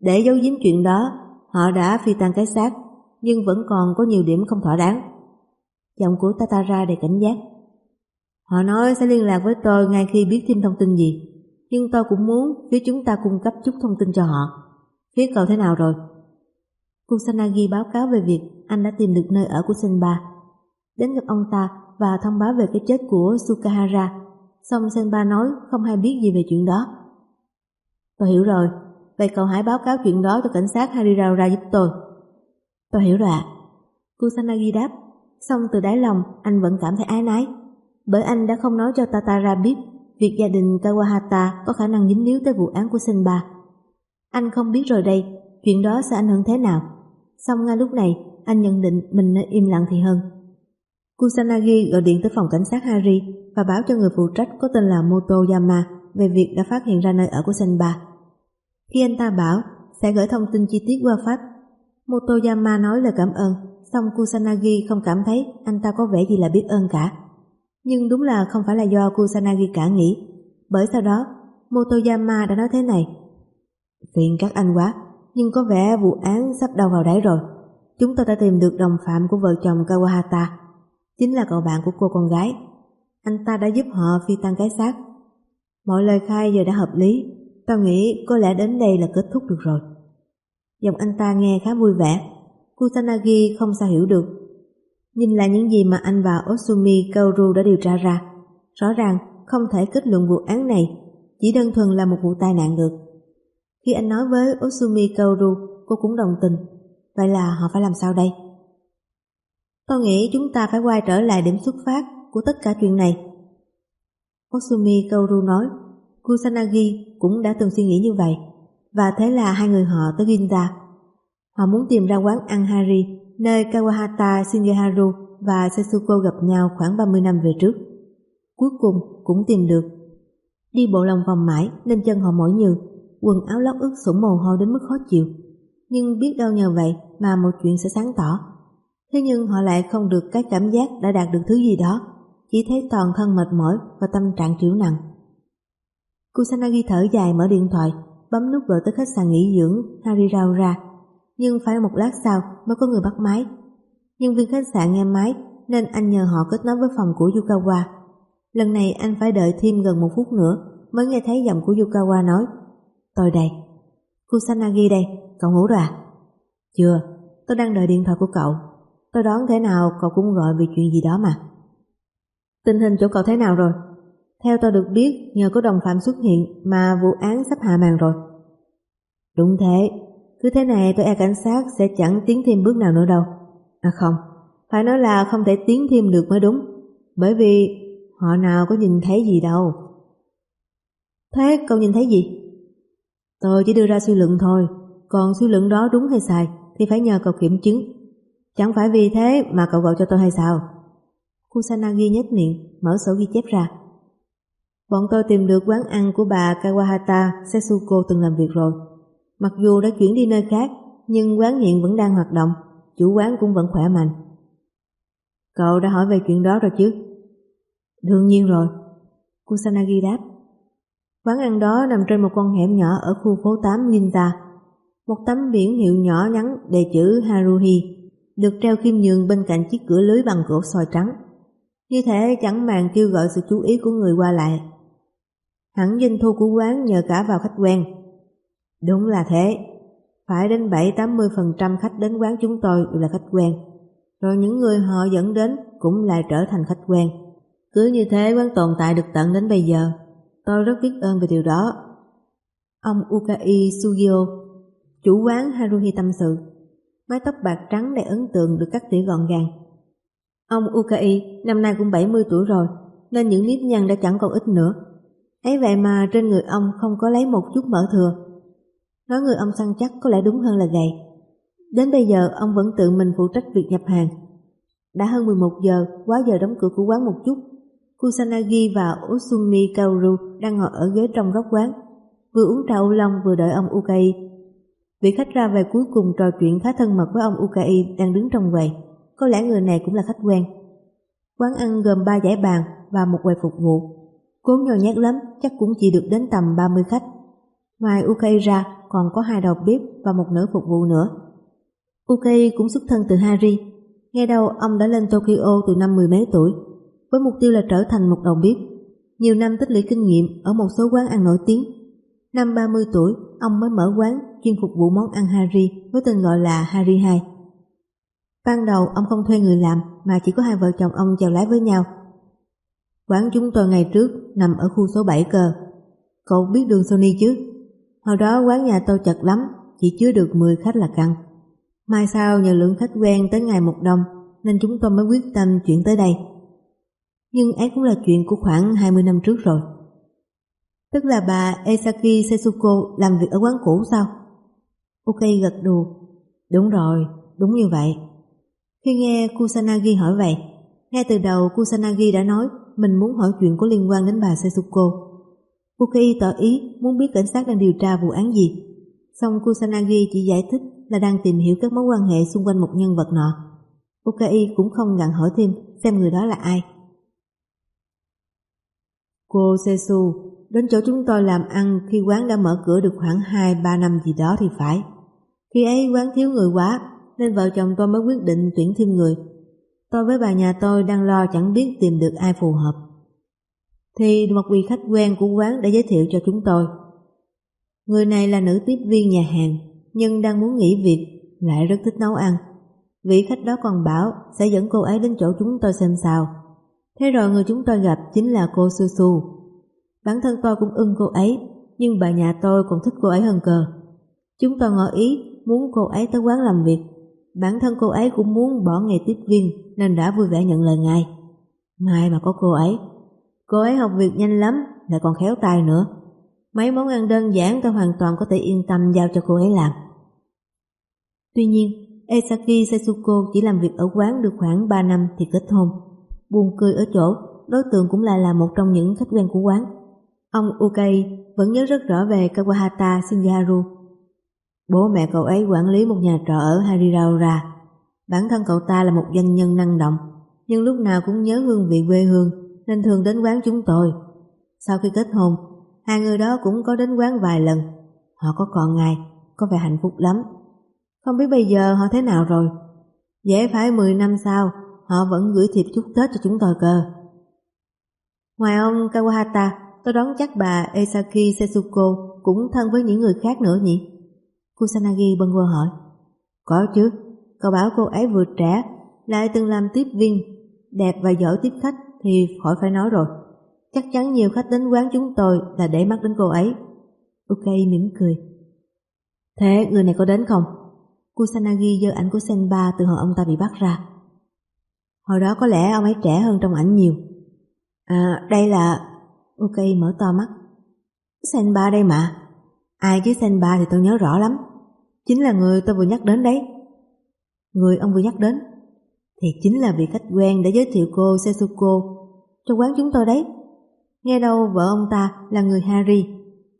Để giấu giếm chuyện đó, họ đã phi tan cái xác nhưng vẫn còn có nhiều điểm không thỏa đáng. Giọng của Tatara đầy cảnh giác. Họ nói sẽ liên lạc với tôi ngay khi biết thêm thông tin gì, nhưng tôi cũng muốn phía chúng ta cung cấp chút thông tin cho họ. Phía cậu thế nào rồi? Kusanagi báo cáo về việc anh đã tìm được nơi ở của Senba. Đến gặp ông ta và thông báo về cái chết của Sukahara, xong Senba nói không hay biết gì về chuyện đó. Tôi hiểu rồi, vậy cậu hãy báo cáo chuyện đó cho cảnh sát Hariraura giúp tôi. Tôi hiểu rồi ạ. Kusanagi đáp, xong từ đáy lòng anh vẫn cảm thấy ái nái, bởi anh đã không nói cho Tatara biết việc gia đình Kawahata có khả năng dính líu tới vụ án của Senba. Anh không biết rồi đây, chuyện đó sẽ ảnh hưởng thế nào. Xong ngay lúc này, anh nhận định mình nên im lặng thì hơn. Kusanagi gọi điện tới phòng cảnh sát Hari và báo cho người phụ trách có tên là Motoyama về việc đã phát hiện ra nơi ở của Senba. Khi anh ta bảo sẽ gửi thông tin chi tiết qua fax, Motoyama nói lời cảm ơn, song Kusanagi không cảm thấy anh ta có vẻ gì là biết ơn cả. Nhưng đúng là không phải là do Kusanagi cả nghĩ, bởi sau đó Motoyama đã nói thế này. Phiền các anh quá, nhưng có vẻ vụ án sắp đầu vào đáy rồi. Chúng tôi đã tìm được đồng phạm của vợ chồng Kawahata, chính là cậu bạn của cô con gái. Anh ta đã giúp họ phi tăng cái xác. Mọi lời khai giờ đã hợp lý, tao nghĩ có lẽ đến đây là kết thúc được rồi. Giọng anh ta nghe khá vui vẻ, Kusanagi không sao hiểu được. Nhìn lại những gì mà anh và Osumi Kaoru đã điều tra ra, rõ ràng không thể kết luận vụ án này chỉ đơn thuần là một vụ tai nạn được. Khi anh nói với Osumi Kaoru, cô cũng đồng tình. Vậy là họ phải làm sao đây? Tôi nghĩ chúng ta phải quay trở lại điểm xuất phát của tất cả chuyện này. Osumi Kaoru nói, Kusanagi cũng đã từng suy nghĩ như vậy, và thế là hai người họ tới Ginza. Họ muốn tìm ra quán ăn Hari, nơi Kawahata Shigeharu và Setsuko gặp nhau khoảng 30 năm về trước. Cuối cùng cũng tìm được. Đi bộ lòng vòng mãi nên chân họ mỏi nhừ, quần áo lót ướt sũng mồ hôi đến mức khó chịu. Nhưng biết đâu nhờ vậy mà một chuyện sẽ sáng tỏ. Thế nhưng họ lại không được cái cảm giác đã đạt được thứ gì đó, chỉ thấy toàn thân mệt mỏi và tâm trạng triểu nặng. Kusanagi thở dài mở điện thoại, bấm nút gọi tới khách sạn nghỉ dưỡng Hariraura, nhưng phải một lát sau mới có người bắt máy. Nhân viên khách sạn nghe máy nên anh nhờ họ kết nối với phòng của Yukawa. Lần này anh phải đợi thêm gần một phút nữa mới nghe thấy giọng của Yukawa nói Tôi đây. Kusanagi đây, cậu ngủ rồi à? Chưa, tôi đang đợi điện thoại của cậu. Tôi đoán thế nào cậu cũng gọi vì chuyện gì đó mà. Tình hình chỗ cậu thế nào rồi? Theo tôi được biết, nhờ có đồng phạm xuất hiện mà vụ án sắp hạ màn rồi. Đúng thế, cứ thế này tôi e cảnh sát sẽ chẳng tiến thêm bước nào nữa đâu. À không, phải nói là không thể tiến thêm được mới đúng, bởi vì họ nào có nhìn thấy gì đâu. Thế cậu nhìn thấy gì? Tôi chỉ đưa ra suy luận thôi, còn suy luận đó đúng hay sai thì phải nhờ cậu kiểm chứng. Chẳng phải vì thế mà cậu gọi cho tôi hay sao? Kusanagi nhếch miệng, mở sổ ghi chép ra. Bọn tôi tìm được quán ăn của bà Kawahata Setsuko từng làm việc rồi. Mặc dù đã chuyển đi nơi khác, nhưng quán hiện vẫn đang hoạt động, chủ quán cũng vẫn khỏe mạnh. Cậu đã hỏi về chuyện đó rồi chứ? Đương nhiên rồi. Kusanagi đáp. Quán ăn đó nằm trên một con hẻm nhỏ ở khu phố 8 Ginza. Một tấm biển hiệu nhỏ nhắn đề chữ Haruhi được treo kim nhường bên cạnh chiếc cửa lưới bằng gỗ soi trắng. Như thế chẳng màng kêu gọi sự chú ý của người qua lại. Hẳn doanh thu của quán nhờ cả vào khách quen. Đúng là thế. Phải đến 7-80% khách đến quán chúng tôi đều là khách quen. Rồi những người họ dẫn đến cũng lại trở thành khách quen. Cứ như thế quán tồn tại được tận đến bây giờ. Tôi rất biết ơn về điều đó. Ông Ukai Sugio, chủ quán Haruhi tâm sự. Mái tóc bạc trắng đầy ấn tượng được cắt tỉa gọn gàng. Ông Ukai năm nay cũng 70 tuổi rồi, nên những nếp nhăn đã chẳng còn ít nữa ấy vậy mà trên người ông không có lấy một chút mỡ thừa. Nói người ông săn chắc có lẽ đúng hơn là gầy. Đến bây giờ ông vẫn tự mình phụ trách việc nhập hàng. Đã hơn 11 giờ, quá giờ đóng cửa của quán một chút. Kusanagi và Usumi Kaoru đang ngồi ở ghế trong góc quán, vừa uống trà ô long vừa đợi ông Ukai. Vị khách ra về cuối cùng trò chuyện khá thân mật với ông Ukai đang đứng trong quầy. Có lẽ người này cũng là khách quen. Quán ăn gồm 3 giải bàn và một quầy phục vụ. Vốn nhồi nhát lắm, chắc cũng chỉ được đến tầm 30 khách. Ngoài Ukai ra, còn có hai đầu bếp và một nữ phục vụ nữa. Ukai cũng xuất thân từ Hari. Nghe đâu ông đã lên Tokyo từ năm mười mấy tuổi, với mục tiêu là trở thành một đầu bếp. Nhiều năm tích lũy kinh nghiệm ở một số quán ăn nổi tiếng. Năm 30 tuổi, ông mới mở quán chuyên phục vụ món ăn Hari với tên gọi là Hari 2. Ban đầu ông không thuê người làm mà chỉ có hai vợ chồng ông chèo lái với nhau. Quán chúng tôi ngày trước nằm ở khu số 7 cơ. Cậu biết đường Sony chứ? Hồi đó quán nhà tôi chật lắm, chỉ chứa được 10 khách là căng. Mai sau nhờ lượng khách quen tới ngày một đông nên chúng tôi mới quyết tâm chuyển tới đây. Nhưng ấy cũng là chuyện của khoảng 20 năm trước rồi. Tức là bà Esaki Setsuko làm việc ở quán cũ sao? Ok gật đầu. Đúng rồi, đúng như vậy. Khi nghe Kusanagi hỏi vậy, ngay từ đầu Kusanagi đã nói mình muốn hỏi chuyện có liên quan đến bà Setsuko. Ukai tỏ ý muốn biết cảnh sát đang điều tra vụ án gì. Xong Kusanagi chỉ giải thích là đang tìm hiểu các mối quan hệ xung quanh một nhân vật nọ. Ukai cũng không ngặn hỏi thêm xem người đó là ai. Cô Sesu, đến chỗ chúng tôi làm ăn, khi quán đã mở cửa được khoảng 2-3 năm gì đó thì phải. Khi ấy quán thiếu người quá, nên vợ chồng tôi mới quyết định tuyển thêm người. Tôi với bà nhà tôi đang lo chẳng biết tìm được ai phù hợp thì một vị khách quen của quán đã giới thiệu cho chúng tôi. Người này là nữ tiếp viên nhà hàng, nhưng đang muốn nghỉ việc, lại rất thích nấu ăn. Vị khách đó còn bảo sẽ dẫn cô ấy đến chỗ chúng tôi xem sao. Thế rồi người chúng tôi gặp chính là cô Su Su. Bản thân tôi cũng ưng cô ấy, nhưng bà nhà tôi còn thích cô ấy hơn cờ. Chúng tôi ngỏ ý muốn cô ấy tới quán làm việc. Bản thân cô ấy cũng muốn bỏ nghề tiếp viên nên đã vui vẻ nhận lời ngài. Ngài mà có cô ấy, Cô ấy học việc nhanh lắm, lại còn khéo tay nữa. Mấy món ăn đơn giản tôi hoàn toàn có thể yên tâm giao cho cô ấy làm. Tuy nhiên, Esaki Setsuko chỉ làm việc ở quán được khoảng 3 năm thì kết hôn. Buồn cười ở chỗ, đối tượng cũng lại là một trong những khách quen của quán. Ông Ukai vẫn nhớ rất rõ về Kawahata Shinjaru. Bố mẹ cậu ấy quản lý một nhà trọ ở Hariraura. Bản thân cậu ta là một doanh nhân năng động, nhưng lúc nào cũng nhớ hương vị quê hương nên thường đến quán chúng tôi. Sau khi kết hôn, hai người đó cũng có đến quán vài lần. Họ có còn ngày, có vẻ hạnh phúc lắm. Không biết bây giờ họ thế nào rồi. Dễ phải 10 năm sau, họ vẫn gửi thiệp chúc Tết cho chúng tôi cơ. Ngoài ông Kawahata, tôi đoán chắc bà Esaki Setsuko cũng thân với những người khác nữa nhỉ? Kusanagi bâng quơ hỏi. Có chứ, cậu bảo cô ấy vừa trẻ, lại từng làm tiếp viên, đẹp và giỏi tiếp khách, thì khỏi phải nói rồi. Chắc chắn nhiều khách đến quán chúng tôi là để mắt đến cô ấy. Ok mỉm cười. Thế người này có đến không? Kusanagi giơ ảnh của Senba từ hồi ông ta bị bắt ra. Hồi đó có lẽ ông ấy trẻ hơn trong ảnh nhiều. À, đây là... Ok mở to mắt. Senba đây mà. Ai chứ Senba thì tôi nhớ rõ lắm. Chính là người tôi vừa nhắc đến đấy. Người ông vừa nhắc đến thì chính là vị khách quen đã giới thiệu cô Setsuko cho quán chúng tôi đấy. Nghe đâu vợ ông ta là người Harry,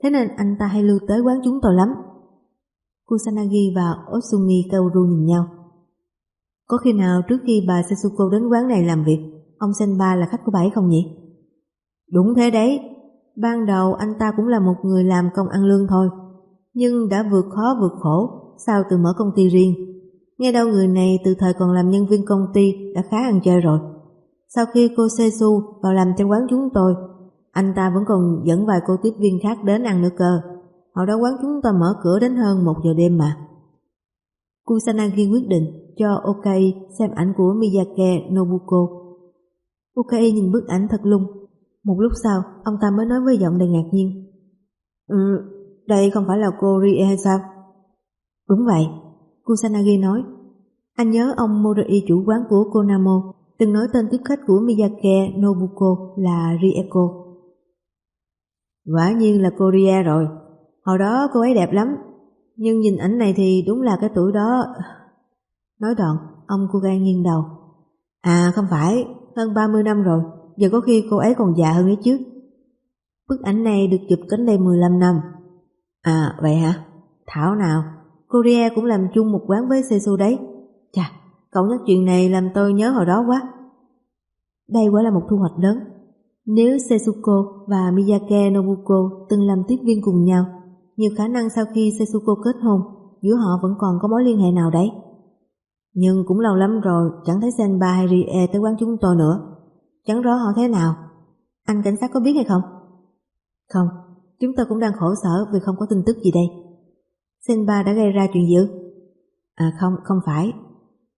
thế nên anh ta hay lưu tới quán chúng tôi lắm. Kusanagi và Osumi Kaoru nhìn nhau. Có khi nào trước khi bà Setsuko đến quán này làm việc, ông Senba là khách của bà ấy không nhỉ? Đúng thế đấy, ban đầu anh ta cũng là một người làm công ăn lương thôi, nhưng đã vượt khó vượt khổ sau từ mở công ty riêng Nghe đâu người này từ thời còn làm nhân viên công ty đã khá ăn chơi rồi. Sau khi cô Sesu vào làm trong quán chúng tôi, anh ta vẫn còn dẫn vài cô tiếp viên khác đến ăn nữa cơ. Hồi đó quán chúng tôi mở cửa đến hơn một giờ đêm mà. Kusanagi quyết định cho Okai xem ảnh của Miyake Nobuko. Okai nhìn bức ảnh thật lung. Một lúc sau, ông ta mới nói với giọng đầy ngạc nhiên. Ừ, đây không phải là cô Rie hay sao? Đúng vậy, Kusanagi nói, anh nhớ ông Morai chủ quán của Konamo từng nói tên tiếp khách của Miyake Nobuko là Rieko. Quả nhiên là cô Ria rồi, hồi đó cô ấy đẹp lắm, nhưng nhìn ảnh này thì đúng là cái tuổi đó... Nói đoạn, ông Kuga nghiêng đầu. À không phải, hơn 30 năm rồi, giờ có khi cô ấy còn già hơn ấy chứ. Bức ảnh này được chụp cách đây 15 năm. À vậy hả? Thảo nào, Korea cũng làm chung một quán với Sesu đấy. Chà, cậu nhắc chuyện này làm tôi nhớ hồi đó quá. Đây quả là một thu hoạch lớn. Nếu Setsuko và Miyake Nobuko từng làm tiếp viên cùng nhau, nhiều khả năng sau khi Setsuko kết hôn, giữa họ vẫn còn có mối liên hệ nào đấy. Nhưng cũng lâu lắm rồi, chẳng thấy Senba hay Rie tới quán chúng tôi nữa. Chẳng rõ họ thế nào. Anh cảnh sát có biết hay không? Không, chúng tôi cũng đang khổ sở vì không có tin tức gì đây. Senba đã gây ra chuyện dữ. À không, không phải.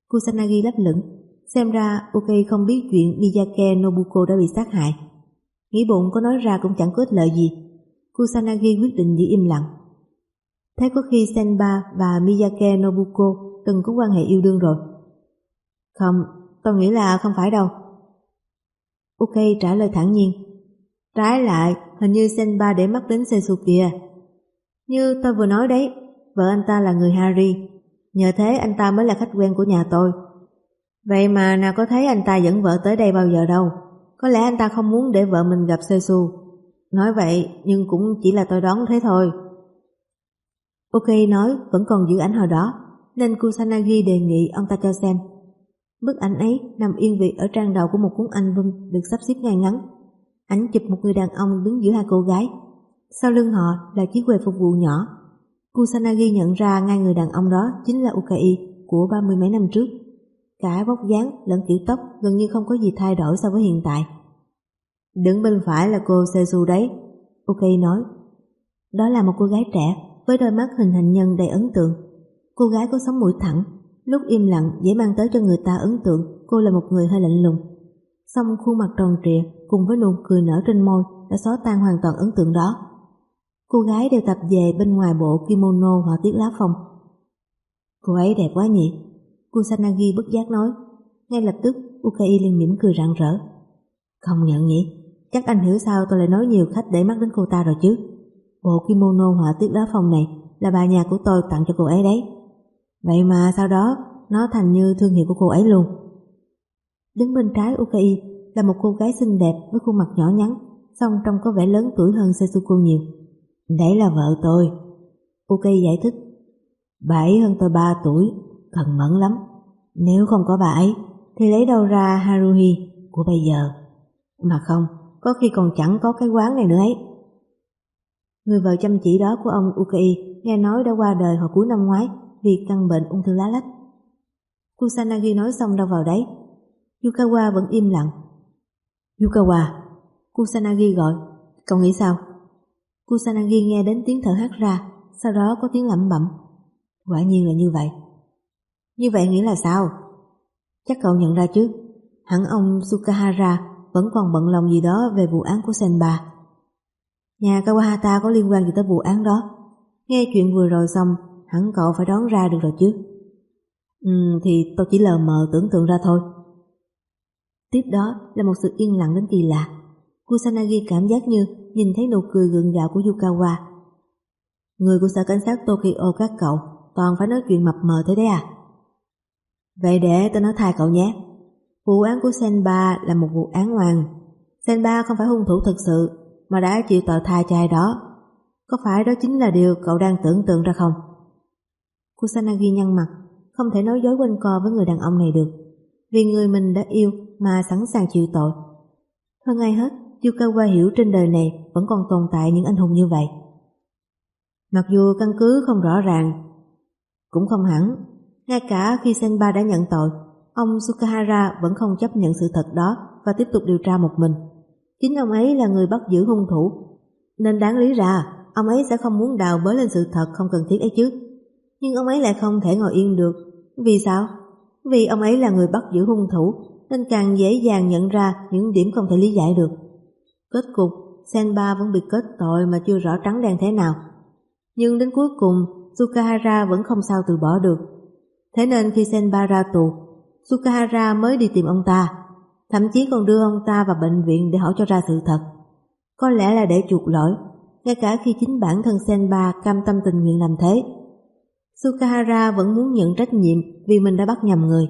Kusanagi lấp lửng. Xem ra Ukei không biết chuyện Miyake Nobuko đã bị sát hại. Nghĩ bụng có nói ra cũng chẳng có ích lợi gì. Kusanagi quyết định giữ im lặng. Thế có khi Senba và Miyake Nobuko từng có quan hệ yêu đương rồi? Không, tôi nghĩ là không phải đâu. Ok trả lời thẳng nhiên. Trái lại, hình như Senba để mắt đến Sensu kìa. Như tôi vừa nói đấy, vợ anh ta là người Harry, nhờ thế anh ta mới là khách quen của nhà tôi. Vậy mà nào có thấy anh ta dẫn vợ tới đây bao giờ đâu, có lẽ anh ta không muốn để vợ mình gặp Sesu. Nói vậy, nhưng cũng chỉ là tôi đoán thế thôi. Ok nói vẫn còn giữ ảnh hồi đó, nên Kusanagi đề nghị ông ta cho xem. Bức ảnh ấy nằm yên vị ở trang đầu của một cuốn album được sắp xếp ngay ngắn. Ảnh chụp một người đàn ông đứng giữa hai cô gái. Sau lưng họ là chiếc quầy phục vụ nhỏ Kusanagi nhận ra ngay người đàn ông đó chính là Ukai của ba mươi mấy năm trước. Cả vóc dáng lẫn kiểu tóc gần như không có gì thay đổi so với hiện tại. Đứng bên phải là cô Sesu đấy, Ukai nói. Đó là một cô gái trẻ với đôi mắt hình hình nhân đầy ấn tượng. Cô gái có sống mũi thẳng, lúc im lặng dễ mang tới cho người ta ấn tượng cô là một người hơi lạnh lùng. Xong khuôn mặt tròn trịa cùng với nụ cười nở trên môi đã xóa tan hoàn toàn ấn tượng đó. Cô gái đều tập về bên ngoài bộ kimono họa tiết lá phong. Cô ấy đẹp quá nhỉ? Kusanagi bất giác nói. Ngay lập tức Ukai liền mỉm cười rạng rỡ. Không nhận nhỉ? Chắc anh hiểu sao tôi lại nói nhiều khách để mắt đến cô ta rồi chứ. Bộ kimono họa tiết lá phong này là bà nhà của tôi tặng cho cô ấy đấy. Vậy mà sau đó nó thành như thương hiệu của cô ấy luôn. Đứng bên trái Ukai là một cô gái xinh đẹp với khuôn mặt nhỏ nhắn, song trông có vẻ lớn tuổi hơn Setsuko nhiều. Đấy là vợ tôi. Ok giải thích. Bà ấy hơn tôi 3 tuổi, cần mẫn lắm. Nếu không có bà ấy, thì lấy đâu ra Haruhi của bây giờ. Mà không, có khi còn chẳng có cái quán này nữa ấy. Người vợ chăm chỉ đó của ông Ukai nghe nói đã qua đời hồi cuối năm ngoái vì căn bệnh ung thư lá lách. Kusanagi nói xong đâu vào đấy. Yukawa vẫn im lặng. Yukawa, Kusanagi gọi, cậu nghĩ sao? Kusanagi nghe đến tiếng thở hắt ra, sau đó có tiếng lẩm bẩm. Quả nhiên là như vậy. Như vậy nghĩa là sao? Chắc cậu nhận ra chứ, hẳn ông Sukahara vẫn còn bận lòng gì đó về vụ án của Senba. Nhà Kawahata có liên quan gì tới vụ án đó? Nghe chuyện vừa rồi xong, hẳn cậu phải đoán ra được rồi chứ. Ừ, thì tôi chỉ lờ mờ tưởng tượng ra thôi. Tiếp đó là một sự yên lặng đến kỳ lạ. Kusanagi cảm giác như nhìn thấy nụ cười gượng gạo của Yukawa. Người của sở cảnh sát Tokyo các cậu toàn phải nói chuyện mập mờ thế đấy à? Vậy để tôi nói thay cậu nhé. Vụ án của Senba là một vụ án hoàng. Senba không phải hung thủ thực sự mà đã chịu tội thay trai đó. Có phải đó chính là điều cậu đang tưởng tượng ra không? Kusanagi nhăn mặt, không thể nói dối quanh co với người đàn ông này được. Vì người mình đã yêu mà sẵn sàng chịu tội. Hơn ai hết, Yukawa hiểu trên đời này vẫn còn tồn tại những anh hùng như vậy. Mặc dù căn cứ không rõ ràng, cũng không hẳn, ngay cả khi Senba đã nhận tội, ông Sukahara vẫn không chấp nhận sự thật đó và tiếp tục điều tra một mình. Chính ông ấy là người bắt giữ hung thủ, nên đáng lý ra ông ấy sẽ không muốn đào bới lên sự thật không cần thiết ấy chứ. Nhưng ông ấy lại không thể ngồi yên được. Vì sao? Vì ông ấy là người bắt giữ hung thủ, nên càng dễ dàng nhận ra những điểm không thể lý giải được. Kết cục, Senba vẫn bị kết tội mà chưa rõ trắng đen thế nào. Nhưng đến cuối cùng, Sukahara vẫn không sao từ bỏ được. Thế nên khi Senba ra tù, Sukahara mới đi tìm ông ta, thậm chí còn đưa ông ta vào bệnh viện để hỏi cho ra sự thật. Có lẽ là để chuộc lỗi, ngay cả khi chính bản thân Senba cam tâm tình nguyện làm thế. Sukahara vẫn muốn nhận trách nhiệm vì mình đã bắt nhầm người.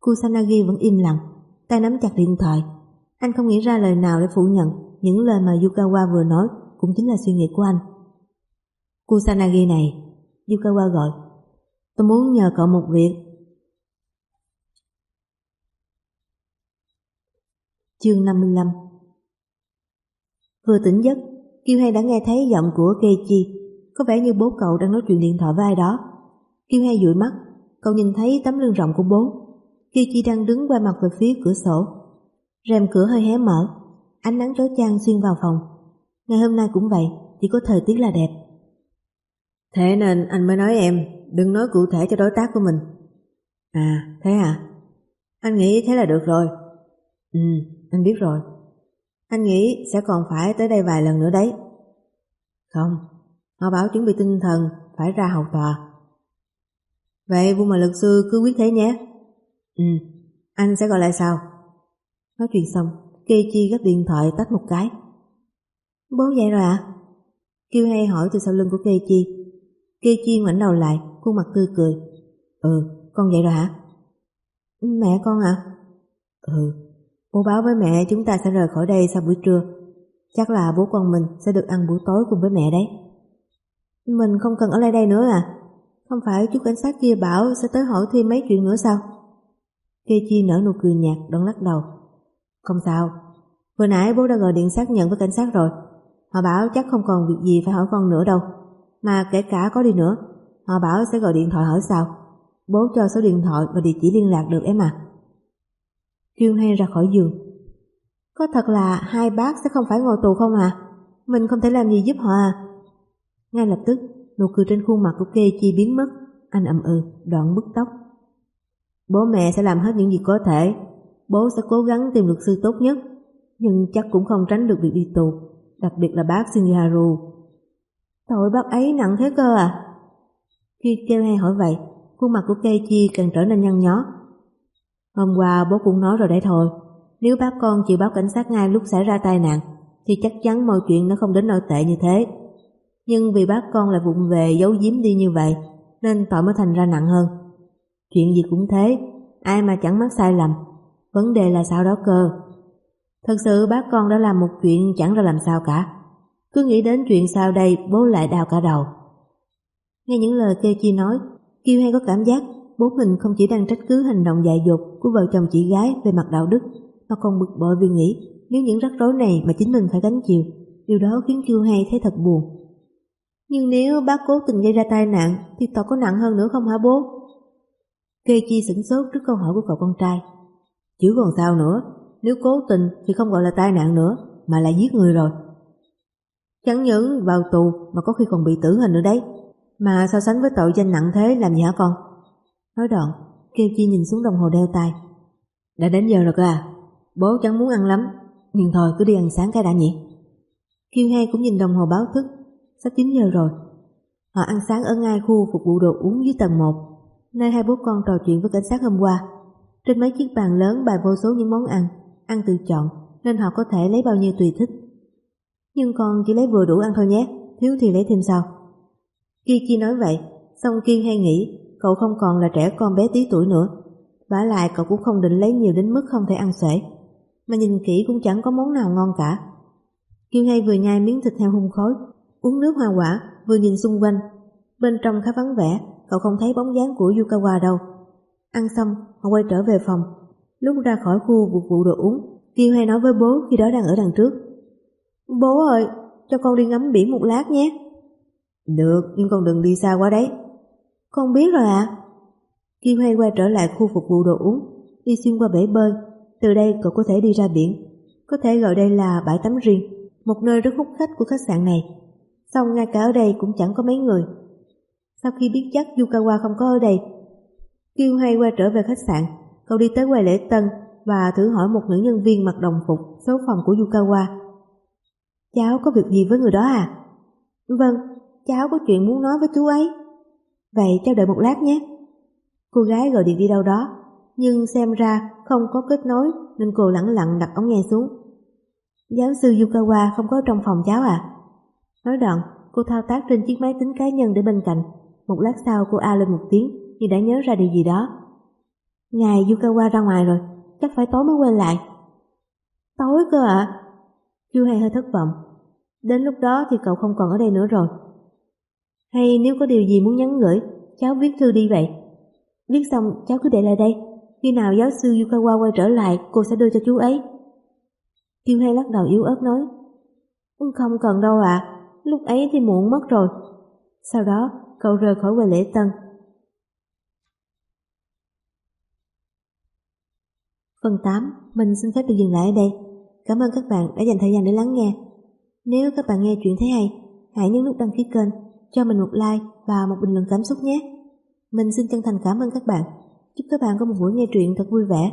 Kusanagi vẫn im lặng, tay nắm chặt điện thoại. Anh không nghĩ ra lời nào để phủ nhận những lời mà Yukawa vừa nói cũng chính là suy nghĩ của anh. Kusanagi này, Yukawa gọi. Tôi muốn nhờ cậu một việc. Chương 55 Vừa tỉnh giấc, Kiêu Hay đã nghe thấy giọng của Keiichi, có vẻ như bố cậu đang nói chuyện điện thoại với ai đó. Kiêu Hay dụi mắt, cậu nhìn thấy tấm lưng rộng của bố. Keiichi đang đứng qua mặt về phía cửa sổ. Rèm cửa hơi hé mở, ánh nắng chói chang xuyên vào phòng. Ngày hôm nay cũng vậy, chỉ có thời tiết là đẹp. Thế nên anh mới nói em, đừng nói cụ thể cho đối tác của mình. À, thế à? Anh nghĩ thế là được rồi. Ừ, anh biết rồi. Anh nghĩ sẽ còn phải tới đây vài lần nữa đấy. Không, họ bảo chuẩn bị tinh thần phải ra hầu tòa. Vậy vụ mà luật sư cứ quyết thế nhé. Ừ, anh sẽ gọi lại sau. Nói chuyện xong, Keiichi gấp điện thoại tắt một cái. Bố dậy rồi ạ? À? Kêu hay hỏi từ sau lưng của Keiichi. Keiichi ngoảnh đầu lại, khuôn mặt tươi cười. Ừ, con dậy rồi hả? Mẹ con à? Ừ, bố báo với mẹ chúng ta sẽ rời khỏi đây sau buổi trưa. Chắc là bố con mình sẽ được ăn buổi tối cùng với mẹ đấy. Mình không cần ở lại đây nữa à? Không phải chú cảnh sát kia bảo sẽ tới hỏi thêm mấy chuyện nữa sao? Keiichi nở nụ cười nhạt đón lắc đầu. Không sao, vừa nãy bố đã gọi điện xác nhận với cảnh sát rồi. Họ bảo chắc không còn việc gì phải hỏi con nữa đâu. Mà kể cả có đi nữa, họ bảo sẽ gọi điện thoại hỏi sao. Bố cho số điện thoại và địa chỉ liên lạc được em à. Kiều hay ra khỏi giường. Có thật là hai bác sẽ không phải ngồi tù không à? Mình không thể làm gì giúp họ à? Ngay lập tức, nụ cười trên khuôn mặt của Keiichi biến mất. Anh ậm ừ, đoạn bứt tóc. Bố mẹ sẽ làm hết những gì có thể. Bố sẽ cố gắng tìm luật sư tốt nhất. Nhưng chắc cũng không tránh được việc đi tù. Đặc biệt là bác Shinharu. Tội bác ấy nặng thế cơ à? Khi kêu hay hỏi vậy, khuôn mặt của Keiichi càng trở nên nhăn nhó. Hôm qua bố cũng nói rồi đấy thôi. Nếu bác con chịu báo cảnh sát ngay lúc xảy ra tai nạn, thì chắc chắn mọi chuyện nó không đến nỗi tệ như thế. Nhưng vì bác con lại vụng về giấu giếm đi như vậy, nên tội mới thành ra nặng hơn. Chuyện gì cũng thế, ai mà chẳng mắc sai lầm. Vấn đề là sao đó cơ. Thật sự bác con đã làm một chuyện chẳng ra làm sao cả. Cứ nghĩ đến chuyện sau đây bố lại đau cả đầu. Nghe những lời kêu chi nói, Kiêu hay có cảm giác bố mình không chỉ đang trách cứ hành động dại dột của vợ chồng chị gái về mặt đạo đức, mà còn bực bội vì nghĩ nếu những rắc rối này mà chính mình phải gánh chịu, điều đó khiến Kiêu hay thấy thật buồn. Nhưng nếu bác cố tình gây ra tai nạn thì tội có nặng hơn nữa không hả bố? Kê Chi sửng sốt trước câu hỏi của cậu con trai. Chứ còn sao nữa, nếu cố tình thì không gọi là tai nạn nữa, mà là giết người rồi. Chẳng những vào tù mà có khi còn bị tử hình nữa đấy. Mà so sánh với tội danh nặng thế làm gì hả con? Nói đoạn, Kêu Chi nhìn xuống đồng hồ đeo tay. Đã đến giờ rồi cơ à? Bố chẳng muốn ăn lắm, nhưng thôi cứ đi ăn sáng cái đã nhỉ? Kiều hai cũng nhìn đồng hồ báo thức, sắp 9 giờ rồi. Họ ăn sáng ở ngay khu phục vụ đồ uống dưới tầng 1, nơi hai bố con trò chuyện với cảnh sát hôm qua. Trên mấy chiếc bàn lớn bày vô số những món ăn, ăn tự chọn, nên họ có thể lấy bao nhiêu tùy thích. Nhưng con chỉ lấy vừa đủ ăn thôi nhé, thiếu thì lấy thêm sau. Ki Chi nói vậy, xong Kiên hay nghĩ cậu không còn là trẻ con bé tí tuổi nữa. vả lại cậu cũng không định lấy nhiều đến mức không thể ăn xuể. Mà nhìn kỹ cũng chẳng có món nào ngon cả. Kiên hay vừa nhai miếng thịt heo hung khói, uống nước hoa quả, vừa nhìn xung quanh. Bên trong khá vắng vẻ, cậu không thấy bóng dáng của Yukawa đâu. Ăn xong, họ quay trở về phòng. Lúc ra khỏi khu phục vụ đồ uống, Kiên hay nói với bố khi đó đang ở đằng trước. Bố ơi, cho con đi ngắm biển một lát nhé. Được, nhưng con đừng đi xa quá đấy. Con biết rồi ạ. À? Kim Hay quay trở lại khu phục vụ đồ uống, đi xuyên qua bể bơi. Từ đây cậu có thể đi ra biển. Có thể gọi đây là bãi tắm riêng, một nơi rất hút khách của khách sạn này. Xong ngay cả ở đây cũng chẳng có mấy người. Sau khi biết chắc Yukawa không có ở đây, Kiêu hay quay trở về khách sạn, cậu đi tới quầy lễ tân và thử hỏi một nữ nhân viên mặc đồng phục số phòng của Yukawa. Cháu có việc gì với người đó à? Vâng, cháu có chuyện muốn nói với chú ấy. Vậy cháu đợi một lát nhé. Cô gái gọi điện đi đâu đó, nhưng xem ra không có kết nối nên cô lẳng lặng đặt ống nghe xuống. Giáo sư Yukawa không có trong phòng cháu à? Nói đoạn, cô thao tác trên chiếc máy tính cá nhân để bên cạnh. Một lát sau cô a lên một tiếng như đã nhớ ra điều gì đó. Ngài Yukawa ra ngoài rồi, chắc phải tối mới quay lại. Tối cơ ạ? À? Chu hay hơi thất vọng. Đến lúc đó thì cậu không còn ở đây nữa rồi. Hay nếu có điều gì muốn nhắn gửi, cháu viết thư đi vậy. Viết xong cháu cứ để lại đây. Khi nào giáo sư Yukawa quay trở lại, cô sẽ đưa cho chú ấy. Kiêu hay lắc đầu yếu ớt nói. Không cần đâu ạ, lúc ấy thì muộn mất rồi. Sau đó, cậu rời khỏi quầy lễ tân. Phần 8, mình xin phép được dừng lại ở đây. Cảm ơn các bạn đã dành thời gian để lắng nghe. Nếu các bạn nghe chuyện thấy hay, hãy nhấn nút đăng ký kênh, cho mình một like và một bình luận cảm xúc nhé. Mình xin chân thành cảm ơn các bạn. Chúc các bạn có một buổi nghe truyện thật vui vẻ